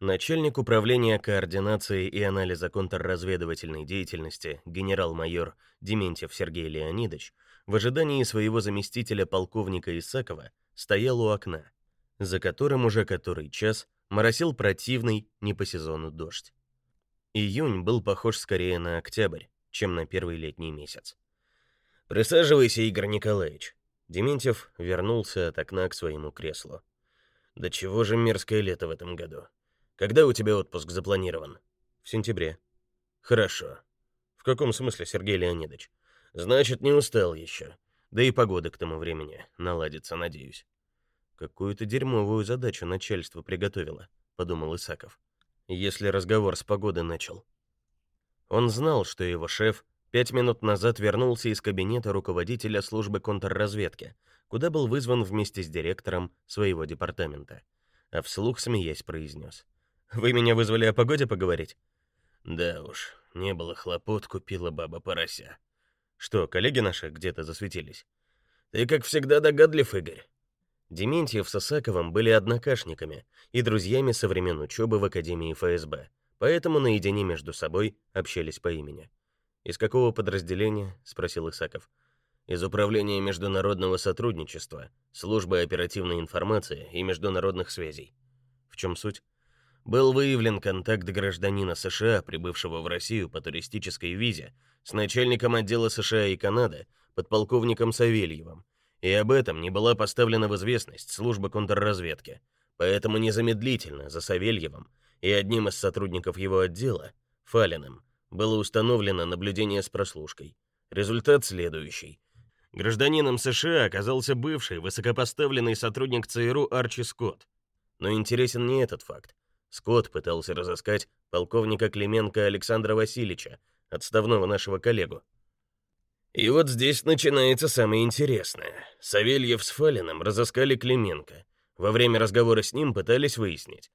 Speaker 2: Начальник управления координации и анализа контрразведывательной деятельности генерал-майор Дементьев Сергей Леонидович в ожидании своего заместителя полковника Исакова стоял у окна, за которым уже который час моросил противный не по сезону дождь. Июнь был похож скорее на октябрь, чем на первый летний месяц.
Speaker 1: «Присаживайся, Игорь Николаевич». Дементьев вернулся от окна к своему креслу. «Да чего же мерзкое лето в этом году? Когда у тебя отпуск запланирован?
Speaker 2: В сентябре.
Speaker 1: Хорошо.
Speaker 2: В каком смысле, Сергей Леонидович?
Speaker 1: Значит, не устал еще. Да и погода к тому времени наладится, надеюсь.
Speaker 2: Какую-то дерьмовую задачу начальство приготовило, подумал Исаков. Если разговор с погоды начал. Он знал, что его шеф пять минут назад вернулся из кабинета руководителя службы контрразведки, куда был вызван вместе с директором своего департамента. А вслух смеясь произнес: вы меня вызвали о погоде поговорить?
Speaker 1: Да уж, не было хлопот, купила баба порося.
Speaker 2: Что, коллеги наши где-то засветились?
Speaker 1: Ты, как всегда, догадлив, Игорь.
Speaker 2: Дементьев с Осаковым были однокашниками и друзьями со времен учебы в Академии ФСБ, поэтому наедине между собой общались по имени. «Из какого подразделения?» — спросил Исаков.
Speaker 1: «Из Управления международного сотрудничества, Службы оперативной информации и международных связей».
Speaker 2: «В чем суть?»
Speaker 1: Был выявлен контакт гражданина США, прибывшего в Россию по туристической визе, с начальником отдела США и Канады, подполковником Савельевым, и об этом не была поставлена в известность служба контрразведки. Поэтому незамедлительно за Савельевым и одним из сотрудников его отдела, Фалиным, было установлено наблюдение с прослушкой. Результат следующий. Гражданином США оказался бывший высокопоставленный сотрудник ЦРУ Арчи Скотт. Но интересен не этот факт. Скотт пытался разыскать полковника Клименко Александра Васильевича, отставного нашего коллегу. И вот здесь начинается самое интересное. Савельев с Фалиным разыскали Клименко. Во время разговора с ним пытались выяснить,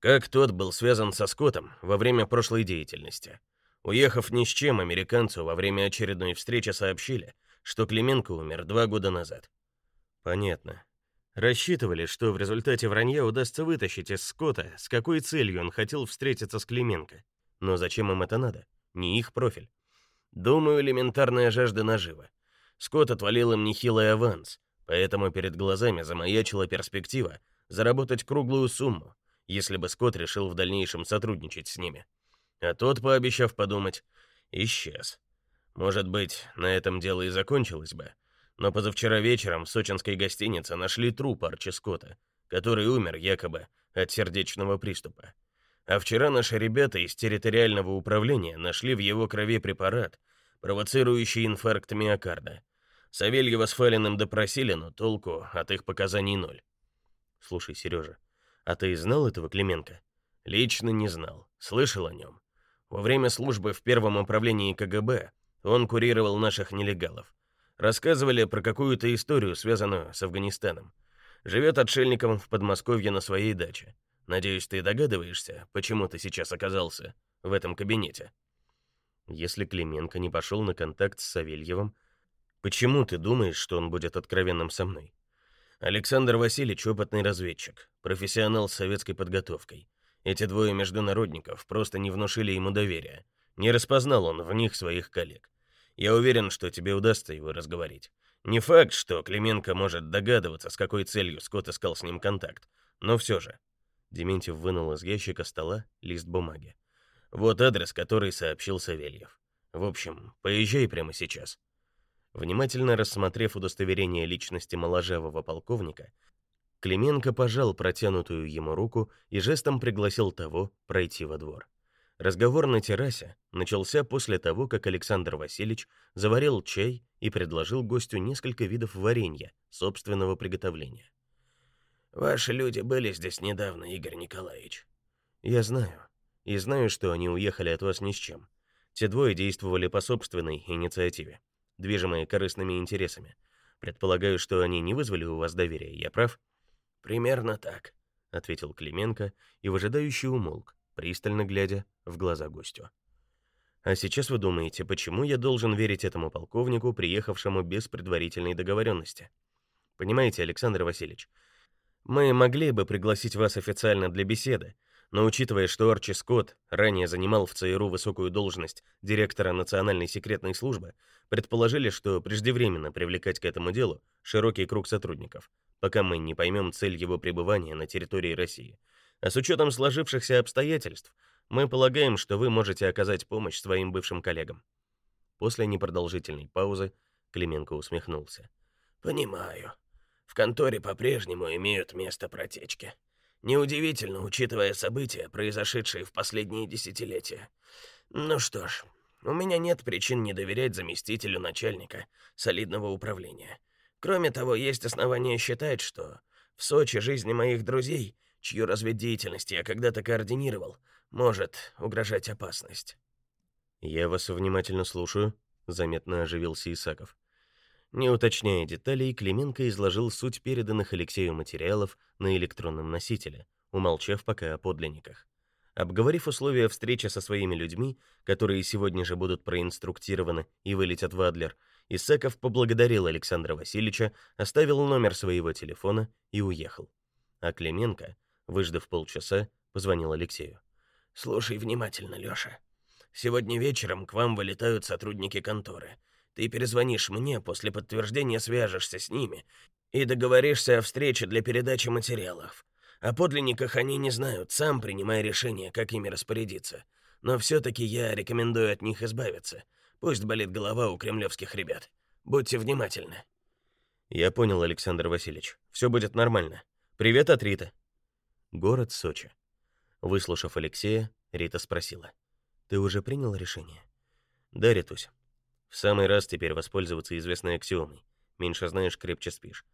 Speaker 1: как тот был связан со Скоттом во время прошлой деятельности. Уехав ни с чем, американцу во время очередной встречи сообщили, что Клименко умер два года назад.
Speaker 2: Понятно. Рассчитывали, что в результате вранья удастся вытащить из Скотта, с какой целью он хотел встретиться с Клименко. Но зачем им это надо? Не их профиль.
Speaker 1: Думаю, элементарная жажда нажива. Скотт отвалил им нехилый аванс, поэтому перед глазами замаячила перспектива заработать круглую сумму, если бы Скотт решил в дальнейшем сотрудничать с ними. А тот, пообещав подумать, исчез. Может быть, на этом дело и закончилось бы, но позавчера вечером в сочинской гостинице нашли труп Арчи Скотта, который умер якобы от сердечного приступа. А вчера наши ребята из территориального управления нашли в его крови препарат, провоцирующий инфаркт миокарда. Савельева с Фалиным допросили, но толку от их показаний ноль.
Speaker 2: Слушай, Сережа, а ты знал этого Клименко?
Speaker 1: Лично не знал, слышал о нем. Во время службы в первом управлении КГБ он курировал наших нелегалов. Рассказывали про какую-то историю, связанную с Афганистаном. Живет отшельником в Подмосковье на своей даче. Надеюсь, ты догадываешься, почему ты сейчас оказался в этом кабинете.
Speaker 2: Если Клименко не пошел на контакт с Савельевым, почему ты думаешь, что он будет откровенным со мной?
Speaker 1: Александр Васильевич опытный разведчик, профессионал с советской подготовкой. Эти двое международников просто не внушили ему доверия. Не распознал он в них своих коллег. Я уверен, что тебе удастся его разговорить. Не факт, что Клименко может догадываться, с какой целью Скотт искал с ним контакт, но все же.
Speaker 2: Дементьев вынул из ящика стола лист бумаги.
Speaker 1: Вот адрес, который сообщил Савельев. В общем, поезжай прямо сейчас.
Speaker 2: Внимательно рассмотрев удостоверение личности моложавого полковника, Клименко пожал протянутую ему руку и жестом пригласил того пройти во двор.
Speaker 1: Разговор на террасе начался после того, как Александр Васильевич заварил чай и предложил гостю несколько видов варенья собственного приготовления.
Speaker 3: Ваши люди были здесь недавно, Игорь Николаевич.
Speaker 1: Я знаю. И знаю, что они уехали от вас ни с чем. Те двое действовали по собственной инициативе, движимые корыстными интересами. Предполагаю, что они не вызвали у вас доверия, я прав?
Speaker 3: Примерно так,
Speaker 1: ответил Клименко и выжидающе умолк, пристально глядя в глаза гостю. А сейчас вы думаете, почему я должен верить этому полковнику, приехавшему без предварительной договоренности? Понимаете, Александр Васильевич, мы могли бы пригласить вас официально для беседы, но учитывая, что Арчи Скотт ранее занимал в ЦРУ высокую должность директора Национальной секретной службы, предположили, что преждевременно привлекать к этому делу широкий круг сотрудников, пока мы не поймем цель его пребывания на территории России. А с учетом сложившихся обстоятельств, мы полагаем, что вы можете оказать помощь своим бывшим коллегам. После непродолжительной паузы Клименко усмехнулся.
Speaker 3: Понимаю. В конторе по-прежнему имеют место протечки. Неудивительно, учитывая события, произошедшие в последние десятилетия. Ну что ж, у меня нет причин не доверять заместителю начальника солидного управления. Кроме того, есть основания считать, что в Сочи жизни моих друзей — чью разведдеятельность я когда-то координировал, может угрожать опасность.
Speaker 1: Я вас внимательно слушаю, заметно оживился Исаков. Не уточняя деталей, Клименко изложил суть переданных Алексею материалов на электронном носителе, умолчав пока о подлинниках. Обговорив условия встречи со своими людьми, которые сегодня же будут проинструктированы и вылетят в Адлер, Исаков поблагодарил Александра Васильевича, оставил номер своего телефона и уехал. А Клименко Выждав полчаса, позвонил Алексею.
Speaker 3: «Слушай внимательно, Лёша. Сегодня вечером к вам вылетают сотрудники конторы. Ты перезвонишь мне, после подтверждения свяжешься с ними и договоришься о встрече для передачи материалов. О подлинниках они не знают, сам принимай решение, как ими распорядиться. Но все-таки я рекомендую от них избавиться. Пусть болит голова у кремлевских ребят. Будьте внимательны».
Speaker 1: «Я понял, Александр Васильевич. Все будет нормально. Привет от Риты». Город Сочи. Выслушав Алексея, Рита спросила: "Ты уже принял решение?" "Да, Ритусь. В самый раз теперь воспользоваться известной аксиомой: меньше знаешь, крепче спишь.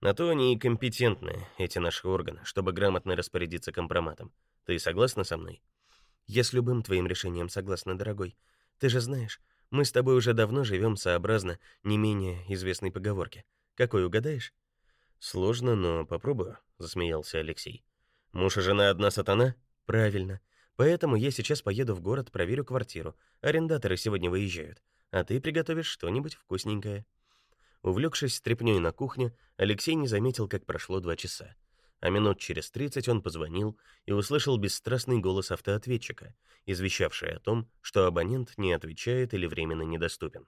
Speaker 1: На то они и компетентны, эти наши органы, чтобы грамотно распорядиться компроматом. Ты согласна со мной?"
Speaker 2: "Я с любым твоим решением согласна, дорогой. Ты же знаешь, мы с тобой уже давно живем сообразно не менее известной поговорке. Какой угадаешь?"
Speaker 1: "Сложно, но попробую", засмеялся Алексей. Муж и жена одна сатана?
Speaker 2: Правильно. Поэтому я сейчас поеду в город, проверю квартиру. Арендаторы сегодня выезжают. А ты приготовишь что-нибудь вкусненькое. Увлекшись стряпнёй на кухне, Алексей не заметил, как прошло два часа. А минут через тридцать он позвонил и услышал бесстрастный голос автоответчика, извещавший о том, что абонент не отвечает или временно недоступен.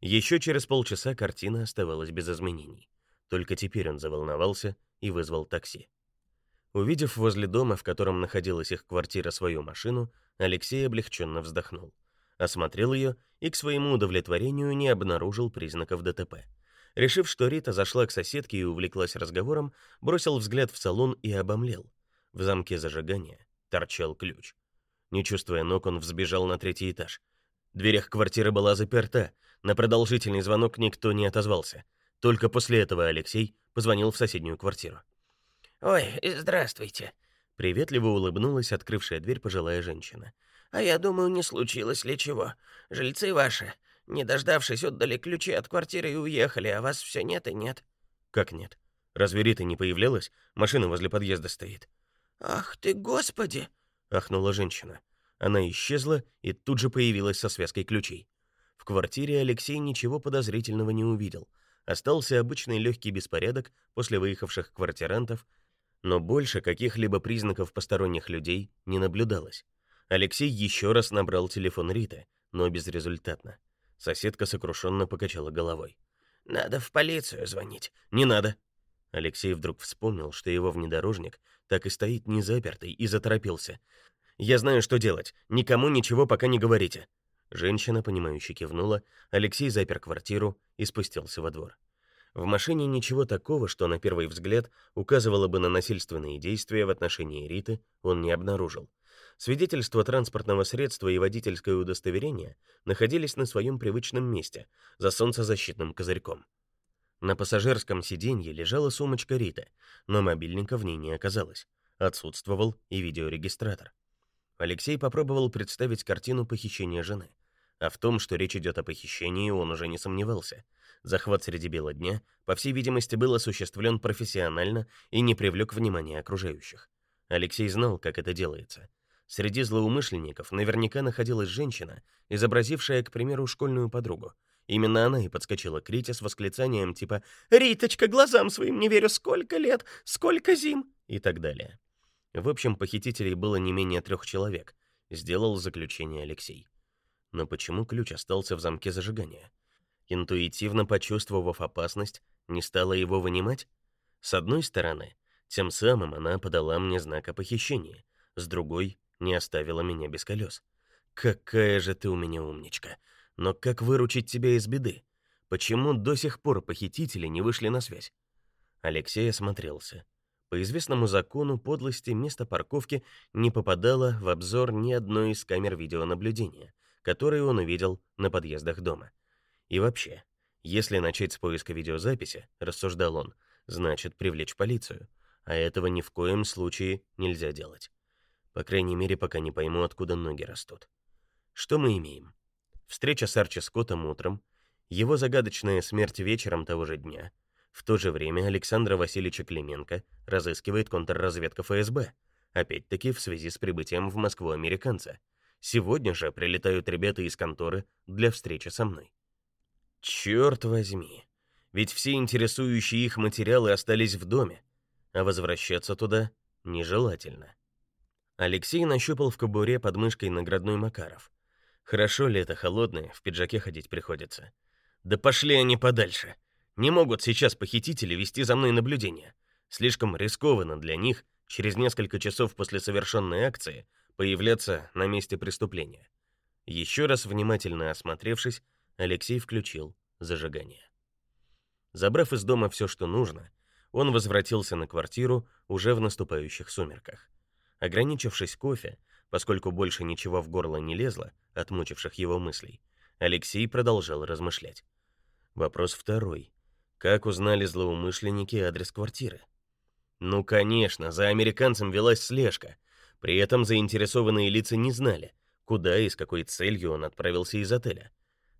Speaker 2: Еще через полчаса картина оставалась без изменений. Только теперь он заволновался и вызвал такси. Увидев возле дома, в котором находилась их квартира, свою машину, Алексей облегченно вздохнул. Осмотрел ее и к своему удовлетворению не обнаружил признаков ДТП. Решив, что Рита зашла к соседке и увлеклась разговором, бросил взгляд в салон и обомлел. В замке зажигания торчал ключ. Не чувствуя ног, он взбежал на третий этаж. Дверь квартиры была заперта, на продолжительный звонок никто не отозвался. Только после этого Алексей позвонил в соседнюю квартиру.
Speaker 3: «Ой, здравствуйте!»
Speaker 2: Приветливо улыбнулась открывшая дверь пожилая женщина.
Speaker 3: «А я думаю, не случилось ли чего. Жильцы ваши, не дождавшись, отдали ключи от квартиры и уехали, а вас все нет и нет».
Speaker 1: «Как нет? Разве Рита не появлялась? Машина возле подъезда стоит».
Speaker 3: «Ах ты, господи!»
Speaker 1: — ахнула женщина. Она исчезла и тут же появилась со связкой ключей. В квартире Алексей ничего подозрительного не увидел. Остался обычный легкий беспорядок после выехавших квартирантов но больше каких-либо признаков посторонних людей не наблюдалось. Алексей еще раз набрал телефон Риты, но безрезультатно. Соседка сокрушенно покачала головой.
Speaker 3: «Надо в полицию звонить».
Speaker 1: «Не надо». Алексей вдруг вспомнил, что его внедорожник так и стоит незапертый, и заторопился. «Я знаю, что делать. Никому ничего пока не говорите». Женщина, понимающе кивнула, Алексей запер квартиру и спустился во двор. В машине ничего такого, что на первый взгляд указывало бы на насильственные действия в отношении Риты, он не обнаружил. Свидетельство транспортного средства и водительское удостоверение находились на своем привычном месте, за солнцезащитным козырьком. На пассажирском сиденье лежала сумочка Риты, но мобильника в ней не оказалось. Отсутствовал и видеорегистратор. Алексей попробовал представить картину похищения жены. А в том, что речь идет о похищении, он уже не сомневался. Захват среди бела дня, по всей видимости, был осуществлен профессионально и не привлек внимания окружающих. Алексей знал, как это делается. Среди злоумышленников наверняка находилась женщина, изобразившая, к примеру, школьную подругу. Именно она и подскочила к Рите с восклицанием типа «Риточка, глазам своим не верю, сколько лет, сколько зим!» и так далее. В общем, похитителей было не менее трех человек, сделал заключение Алексей. Но почему ключ остался в замке зажигания? Интуитивно почувствовав опасность, не стала его вынимать? С одной стороны, тем самым она подала мне знак о похищении, с другой не оставила меня без колес. Какая же ты у меня умничка. Но как выручить тебя из беды? Почему до сих пор похитители не вышли на связь? Алексей осмотрелся. По известному закону подлости место парковки не попадало в обзор ни одной из камер видеонаблюдения, которые он увидел на подъездах дома. И вообще, если начать с поиска видеозаписи, рассуждал он, значит привлечь полицию, а этого ни в коем случае нельзя делать. По крайней мере, пока не пойму, откуда ноги растут. Что мы имеем? Встреча с Арчи Скоттом утром, его загадочная смерть вечером того же дня. В то же время Александра Васильевича Клименко разыскивает контрразведка ФСБ, опять-таки в связи с прибытием в Москву американца. Сегодня же прилетают ребята из конторы для встречи со мной. Черт возьми, ведь все интересующие их материалы остались в доме, а возвращаться туда нежелательно. Алексей нащупал в кобуре под мышкой наградной Макаров. Хорошо лето холодное, в пиджаке ходить приходится. Да пошли они подальше. Не могут сейчас похитители вести за мной наблюдение. Слишком рискованно для них через несколько часов после совершенной акции появляться на месте преступления. Еще раз внимательно осмотревшись, Алексей включил зажигание. Забрав из дома все, что нужно, он возвратился на квартиру уже в наступающих сумерках. Ограничившись кофе, поскольку больше ничего в горло не лезло от мучивших его мыслей, Алексей продолжал размышлять. Вопрос второй. Как узнали злоумышленники адрес квартиры? Ну, конечно, за американцем велась слежка. При этом заинтересованные лица не знали, куда и с какой целью он отправился из отеля.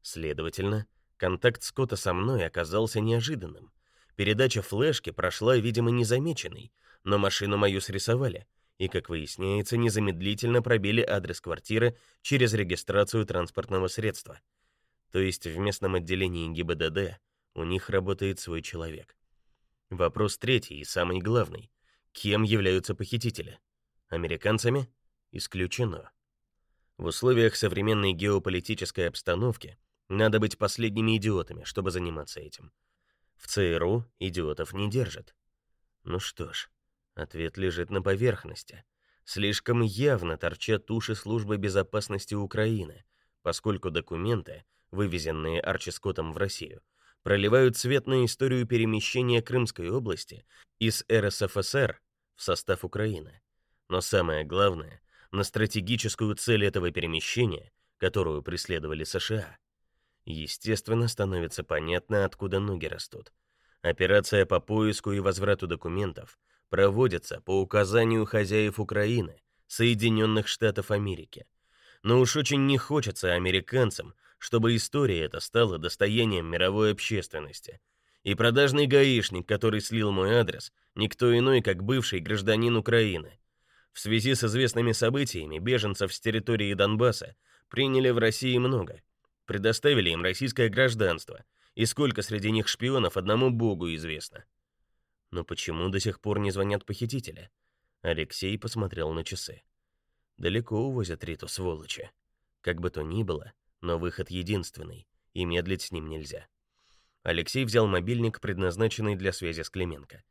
Speaker 1: Следовательно, контакт Скотта со мной оказался неожиданным. Передача флешки прошла, видимо, незамеченной, но машину мою срисовали — и, как выясняется, незамедлительно пробили адрес квартиры через регистрацию транспортного средства. То есть в местном отделении ГИБДД у них работает свой человек. Вопрос третий и самый главный. Кем являются похитители? Американцами? Исключено. В условиях современной геополитической обстановки надо быть последними идиотами, чтобы заниматься этим. В ЦРУ идиотов не держат. Ну что ж, Ответ лежит на поверхности. Слишком явно торчат уши службы безопасности Украины, поскольку документы, вывезенные Арчи Скоттом в Россию, проливают свет на историю перемещения Крымской области из РСФСР в состав Украины. Но самое главное, на стратегическую цель этого перемещения, которую преследовали США. Естественно, становится понятно, откуда ноги растут. Операция по поиску и возврату документов проводятся по указанию хозяев Украины, Соединенных Штатов Америки. Но уж очень не хочется американцам, чтобы история эта стала достоянием мировой общественности. И продажный гаишник, который слил мой адрес, никто иной, как бывший гражданин Украины. В связи с известными событиями беженцев с территории Донбасса приняли в России много. Предоставили им российское гражданство, и сколько среди них шпионов одному Богу известно. Но почему до сих пор не звонят похитители? Алексей посмотрел на часы. Далеко увозят Риту, сволочи. Как бы то ни было, но выход единственный, и медлить с ним нельзя. Алексей взял мобильник, предназначенный для связи с Клименко.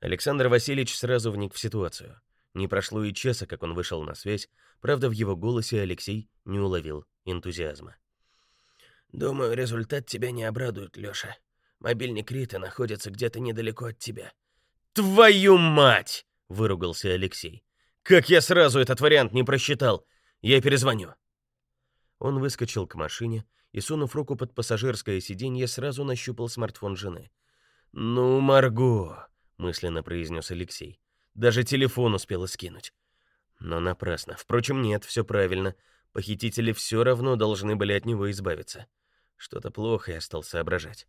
Speaker 1: Александр Васильевич сразу вник в ситуацию. Не прошло и часа, как он вышел на связь, правда, в его голосе Алексей не уловил энтузиазма.
Speaker 3: «Думаю, результат тебя не обрадует, Лёша. Мобильник Риты находится где-то недалеко от тебя.
Speaker 1: Твою мать, выругался Алексей. Как я сразу этот вариант не просчитал? Я перезвоню. Он выскочил к машине и, сунув руку под пассажирское сиденье, сразу нащупал смартфон жены. «Ну, Марго!» — мысленно произнес Алексей. Даже телефон успела скинуть. Но напрасно. Впрочем, нет, все правильно. Похитители все равно должны были от него избавиться. Что-то плохо я стал соображать.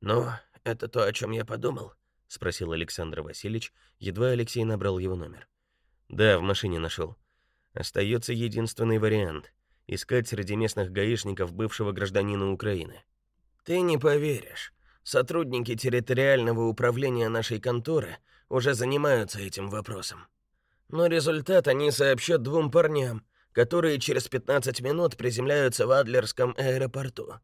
Speaker 3: «Ну, это то, о чем я подумал?»
Speaker 1: — спросил Александр Васильевич, едва Алексей набрал его номер. «Да, в машине нашел. Остается единственный вариант — искать среди местных гаишников бывшего гражданина Украины».
Speaker 3: «Ты не поверишь. Сотрудники территориального управления нашей конторы уже занимаются этим вопросом. Но результат они сообщат двум парням, которые через 15 минут приземляются в Адлерском аэропорту.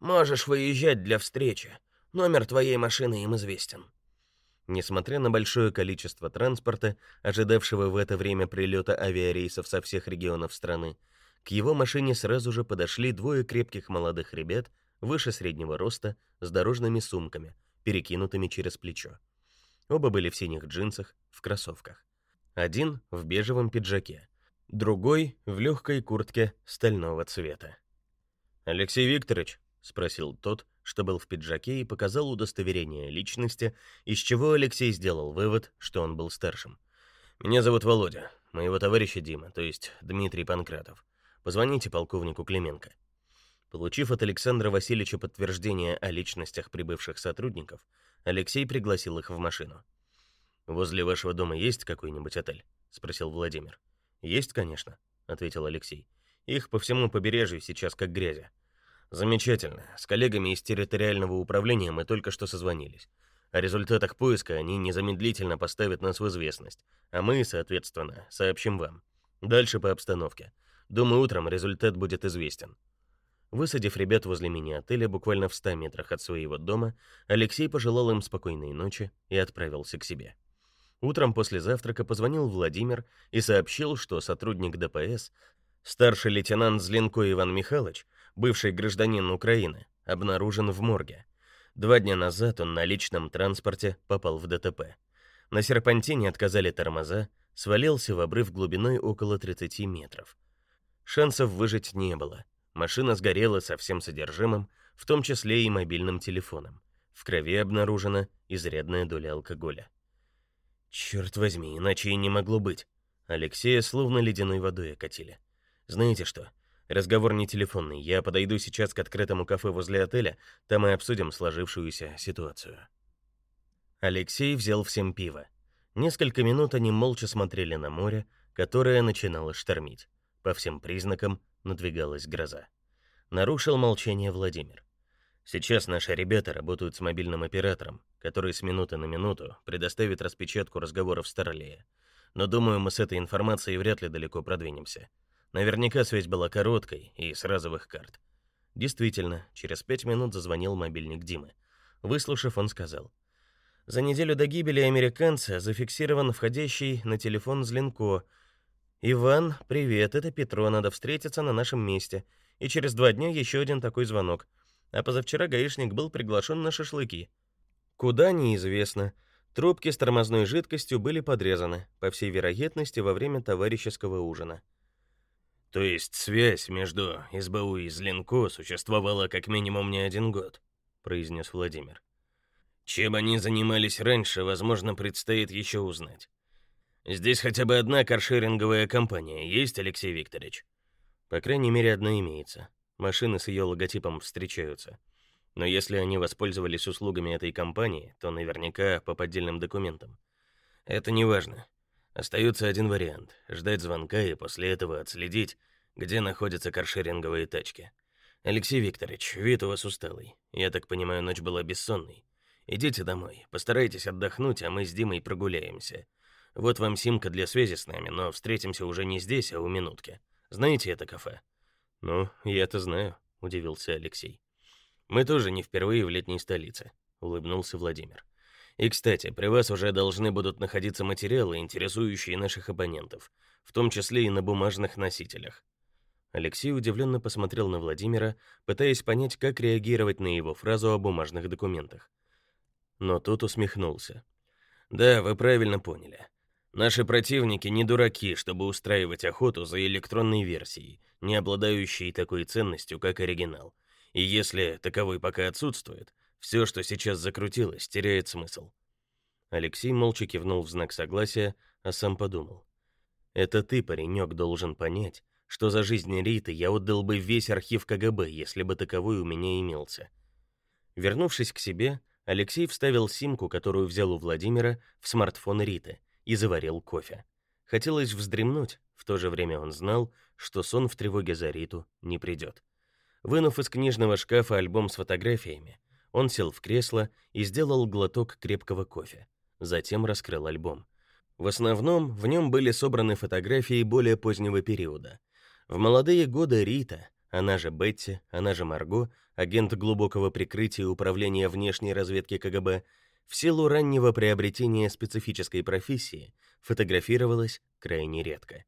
Speaker 3: Можешь выезжать для встречи. Номер твоей машины им известен.
Speaker 1: Несмотря на большое количество транспорта, ожидавшего в это время прилета авиарейсов со всех регионов страны, к его машине сразу же подошли двое крепких молодых ребят выше среднего роста с дорожными сумками, перекинутыми через плечо. Оба были в синих джинсах, в кроссовках. Один в бежевом пиджаке, другой в легкой куртке стального цвета. Алексей Викторович, спросил тот, что был в пиджаке и показал удостоверение личности, из чего Алексей сделал вывод, что он был старшим. Меня зовут Володя, моего товарища Дима, то есть Дмитрий Панкратов. Позвоните полковнику Клименко. Получив от Александра Васильевича подтверждение о личностях прибывших сотрудников, Алексей пригласил их в машину. Возле вашего дома есть какой-нибудь отель? спросил Владимир. Есть, конечно, ответил Алексей. Их по всему побережью сейчас как грязи. Замечательно. С коллегами из территориального управления мы только что созвонились. О результатах поиска они незамедлительно поставят нас в известность, а мы, соответственно, сообщим вам. Дальше по обстановке. Думаю, утром результат будет известен. Высадив ребят возле мини-отеля буквально в 100 метрах от своего дома, Алексей пожелал им спокойной ночи и отправился к себе. Утром после завтрака позвонил Владимир и сообщил, что сотрудник ДПС, старший лейтенант Зленко Иван Михайлович, бывший гражданин Украины, обнаружен в морге. Два дня назад он на личном транспорте попал в ДТП. На серпантине отказали тормоза, свалился в обрыв глубиной около 30 метров. Шансов выжить не было. Машина сгорела со всем содержимым, в том числе и мобильным телефоном. В крови обнаружена изрядная доля алкоголя. Черт возьми, иначе и не могло быть. Алексея словно ледяной водой окатили. Знаете что? Разговор не телефонный. Я подойду сейчас к открытому кафе возле отеля, там и обсудим сложившуюся ситуацию. Алексей взял всем пиво. Несколько минут они молча смотрели на море, которое начинало штормить. По всем признакам надвигалась гроза. Нарушил молчание Владимир. Сейчас наши ребята работают с мобильным оператором, который с минуты на минуту предоставит распечатку разговоров Старлея. Но думаю, мы с этой информацией вряд ли далеко продвинемся. Наверняка связь была короткой и с разовых карт. Действительно, через пять минут зазвонил мобильник Димы. Выслушав, он сказал: "За неделю до гибели американца зафиксирован входящий на телефон Зленко. Иван, привет, это Петро, надо встретиться на нашем месте. И через два дня еще один такой звонок. А позавчера гаишник был приглашен на шашлыки. Куда неизвестно. Трубки с тормозной жидкостью были подрезаны, по всей вероятности, во время товарищеского ужина.
Speaker 3: То есть связь между СБУ и Зленко существовала как минимум не один год, произнес Владимир. Чем они занимались раньше, возможно, предстоит еще узнать. Здесь хотя бы одна каршеринговая компания есть, Алексей Викторович?
Speaker 1: По крайней мере, одна имеется. Машины с ее логотипом встречаются. Но если они воспользовались услугами этой компании, то наверняка по поддельным документам. Это не важно. Остается один вариант ждать звонка и после этого отследить, где находятся каршеринговые тачки. Алексей Викторович, вид у вас усталый. Я так понимаю, ночь была бессонной. Идите домой, постарайтесь отдохнуть, а мы с Димой прогуляемся. Вот вам симка для связи с нами, но встретимся уже не здесь, а у минутки. Знаете это кафе? Ну, я это знаю, удивился Алексей. Мы тоже не впервые в летней столице, улыбнулся Владимир. И, кстати, при вас уже должны будут находиться материалы, интересующие наших абонентов, в том числе и на бумажных носителях. Алексей удивленно посмотрел на Владимира, пытаясь понять, как реагировать на его фразу о бумажных документах. Но тот усмехнулся. Да, вы правильно поняли. Наши противники не дураки, чтобы устраивать охоту за электронной версией, не обладающей такой ценностью, как оригинал. И если таковой пока отсутствует, все, что сейчас закрутилось, теряет смысл. Алексей молча кивнул в знак согласия, а сам подумал. Это ты, паренек, должен понять, что за жизнь Риты я отдал бы весь архив КГБ, если бы таковой у меня имелся. Вернувшись к себе, Алексей вставил симку, которую взял у Владимира, в смартфон Риты и заварил кофе. Хотелось вздремнуть, в то же время он знал, что сон в тревоге за Риту не придет. Вынув из книжного шкафа альбом с фотографиями, он сел в кресло и сделал глоток крепкого кофе. Затем раскрыл альбом. В основном в нем были собраны фотографии более позднего периода. В молодые годы Рита, она же Бетти, она же Марго, агент глубокого прикрытия управления внешней разведки КГБ, в силу раннего приобретения специфической профессии, фотографировалась крайне редко.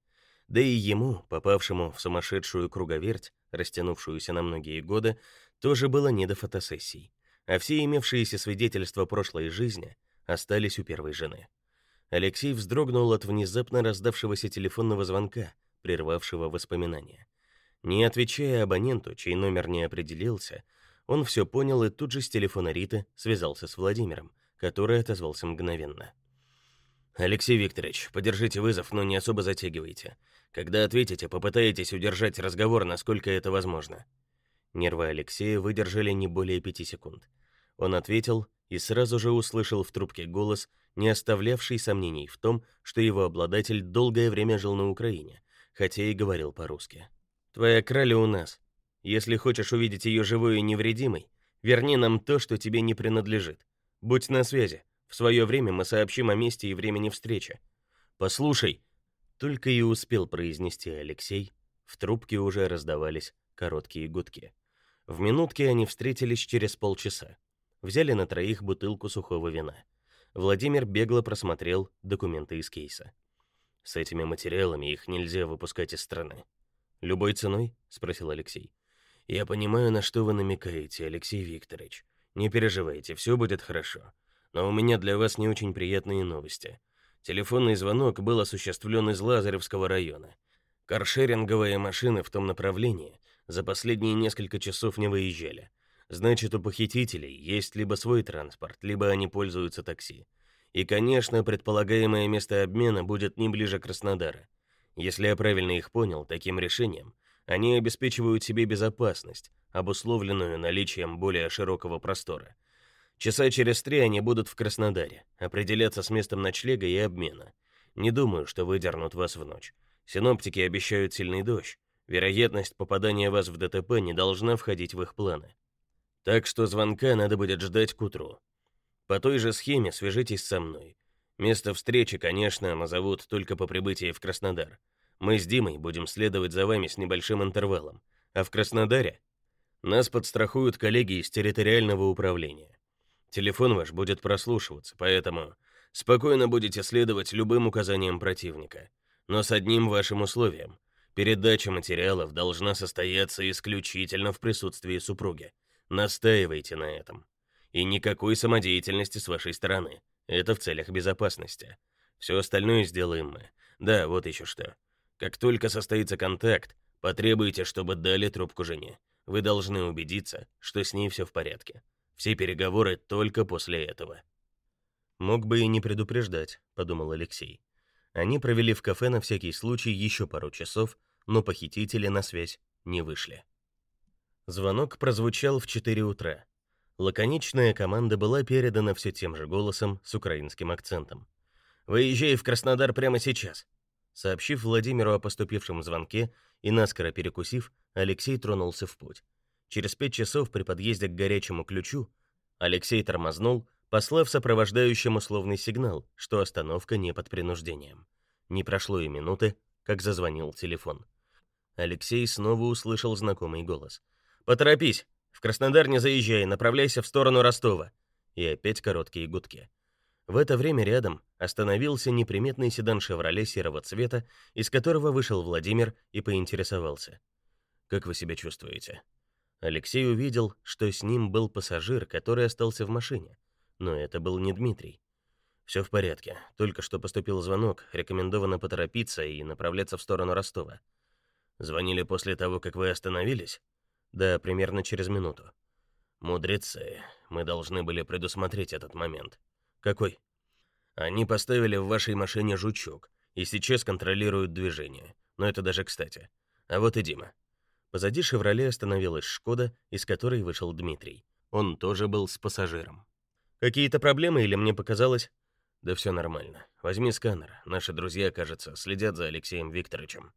Speaker 1: Да и ему, попавшему в сумасшедшую круговерть, растянувшуюся на многие годы, тоже было не до фотосессий, а все имевшиеся свидетельства прошлой жизни остались у первой жены. Алексей вздрогнул от внезапно раздавшегося телефонного звонка, прервавшего воспоминания. Не отвечая абоненту, чей номер не определился, он все понял и тут же с телефона Риты связался с Владимиром, который отозвался мгновенно. Алексей Викторович, подержите вызов, но не особо затягивайте. Когда ответите, попытайтесь удержать разговор, насколько это возможно. Нервы Алексея выдержали не более пяти секунд. Он ответил и сразу же услышал в трубке голос, не оставлявший сомнений в том, что его обладатель долгое время жил на Украине, хотя и говорил по-русски. «Твоя краля у нас. Если хочешь увидеть ее живой и невредимой, верни нам то, что тебе не принадлежит. Будь на связи. В свое время мы сообщим о месте и времени встречи. Послушай, только и успел произнести Алексей, в трубке уже раздавались короткие гудки. В минутке они встретились через полчаса. Взяли на троих бутылку сухого вина. Владимир бегло просмотрел документы из кейса. С этими материалами их нельзя выпускать из страны. Любой ценой? спросил Алексей. Я понимаю, на что вы намекаете, Алексей Викторович. Не переживайте, все будет хорошо. Но у меня для вас не очень приятные новости. Телефонный звонок был осуществлен из Лазаревского района. Каршеринговые машины в том направлении за последние несколько часов не выезжали. Значит, у похитителей есть либо свой транспорт, либо они пользуются такси. И, конечно, предполагаемое место обмена будет не ближе Краснодара. Если я правильно их понял, таким решением они обеспечивают себе безопасность, обусловленную наличием более широкого простора. Часа через три они будут в Краснодаре, определяться с местом ночлега и обмена. Не думаю, что выдернут вас в ночь. Синоптики обещают сильный дождь. Вероятность попадания вас в ДТП не должна входить в их планы. Так что звонка надо будет ждать к утру. По той же схеме свяжитесь со мной. Место встречи, конечно, назовут только по прибытии в Краснодар. Мы с Димой будем следовать за вами с небольшим интервалом. А в Краснодаре нас подстрахуют коллеги из территориального управления. Телефон ваш будет прослушиваться, поэтому спокойно будете следовать любым указаниям противника. Но с одним вашим условием. Передача материалов должна состояться исключительно в присутствии супруги. Настаивайте на этом. И никакой самодеятельности с вашей стороны. Это в целях безопасности. Все остальное сделаем мы. Да, вот еще что. Как только состоится контакт, потребуйте, чтобы дали трубку жене. Вы должны убедиться, что с ней все в порядке. Все переговоры только после этого. Мог бы и не предупреждать, подумал Алексей. Они провели в кафе на всякий случай еще пару часов, но похитители на связь не вышли. Звонок прозвучал в 4 утра. Лаконичная команда была передана все тем же голосом с украинским акцентом. «Выезжай в Краснодар прямо сейчас!» Сообщив Владимиру о поступившем звонке и наскоро перекусив, Алексей тронулся в путь. Через пять часов при подъезде к горячему ключу Алексей тормознул, послав сопровождающему условный сигнал, что остановка не под принуждением. Не прошло и минуты, как зазвонил телефон. Алексей снова услышал знакомый голос. «Поторопись! В Краснодар не заезжай, направляйся в сторону Ростова!» И опять короткие гудки. В это время рядом остановился неприметный седан «Шевроле» серого цвета, из которого вышел Владимир и поинтересовался. «Как вы себя чувствуете?» Алексей увидел, что с ним был пассажир, который остался в машине. Но это был не Дмитрий. Все в порядке. Только что поступил звонок, рекомендовано поторопиться и направляться в сторону Ростова. Звонили после того, как вы остановились? Да, примерно через минуту. Мудрецы, мы должны были предусмотреть этот момент. Какой? Они поставили в вашей машине жучок и сейчас контролируют движение. Но это даже кстати. А вот и Дима. Позади «Шевроле» остановилась «Шкода», из которой вышел Дмитрий. Он тоже был с пассажиром. Какие-то проблемы или мне показалось? Да все нормально. Возьми сканер. Наши друзья, кажется, следят за Алексеем Викторовичем.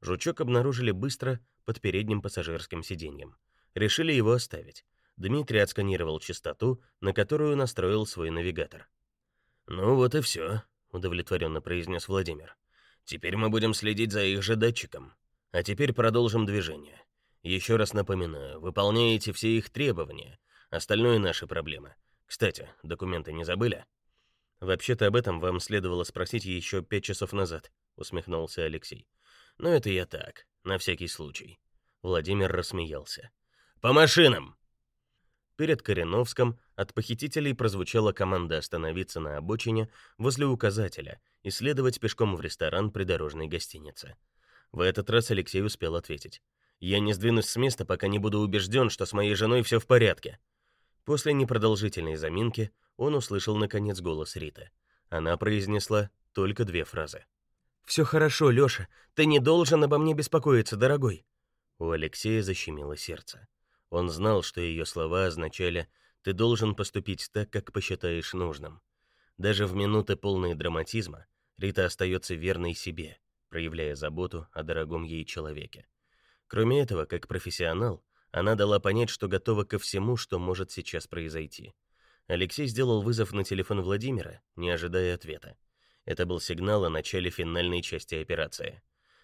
Speaker 1: Жучок обнаружили быстро под передним пассажирским сиденьем. Решили его оставить. Дмитрий отсканировал частоту, на которую настроил свой навигатор. «Ну вот и все», — удовлетворенно произнес Владимир. «Теперь мы будем следить за их же датчиком. А теперь продолжим движение. Еще раз напоминаю, выполняете все их требования. Остальное наши проблемы. Кстати, документы не забыли?» «Вообще-то об этом вам следовало спросить еще пять часов назад», — усмехнулся Алексей. «Но это я так, на всякий случай». Владимир рассмеялся. «По машинам!» Перед Кореновском от похитителей прозвучала команда остановиться на обочине возле указателя и следовать пешком в ресторан придорожной гостиницы. В этот раз Алексей успел ответить. «Я не сдвинусь с места, пока не буду убежден, что с моей женой все в порядке». После непродолжительной заминки он услышал, наконец, голос Риты. Она произнесла только две фразы. «Все хорошо, Лёша. Ты не должен обо мне беспокоиться, дорогой». У Алексея защемило сердце. Он знал, что ее слова означали «ты должен поступить так, как посчитаешь нужным». Даже в минуты полной драматизма Рита остается верной себе, проявляя заботу о дорогом ей человеке. Кроме этого, как профессионал, она дала понять, что готова ко всему, что может сейчас произойти. Алексей сделал вызов на телефон Владимира, не ожидая ответа. Это был сигнал о начале финальной части операции.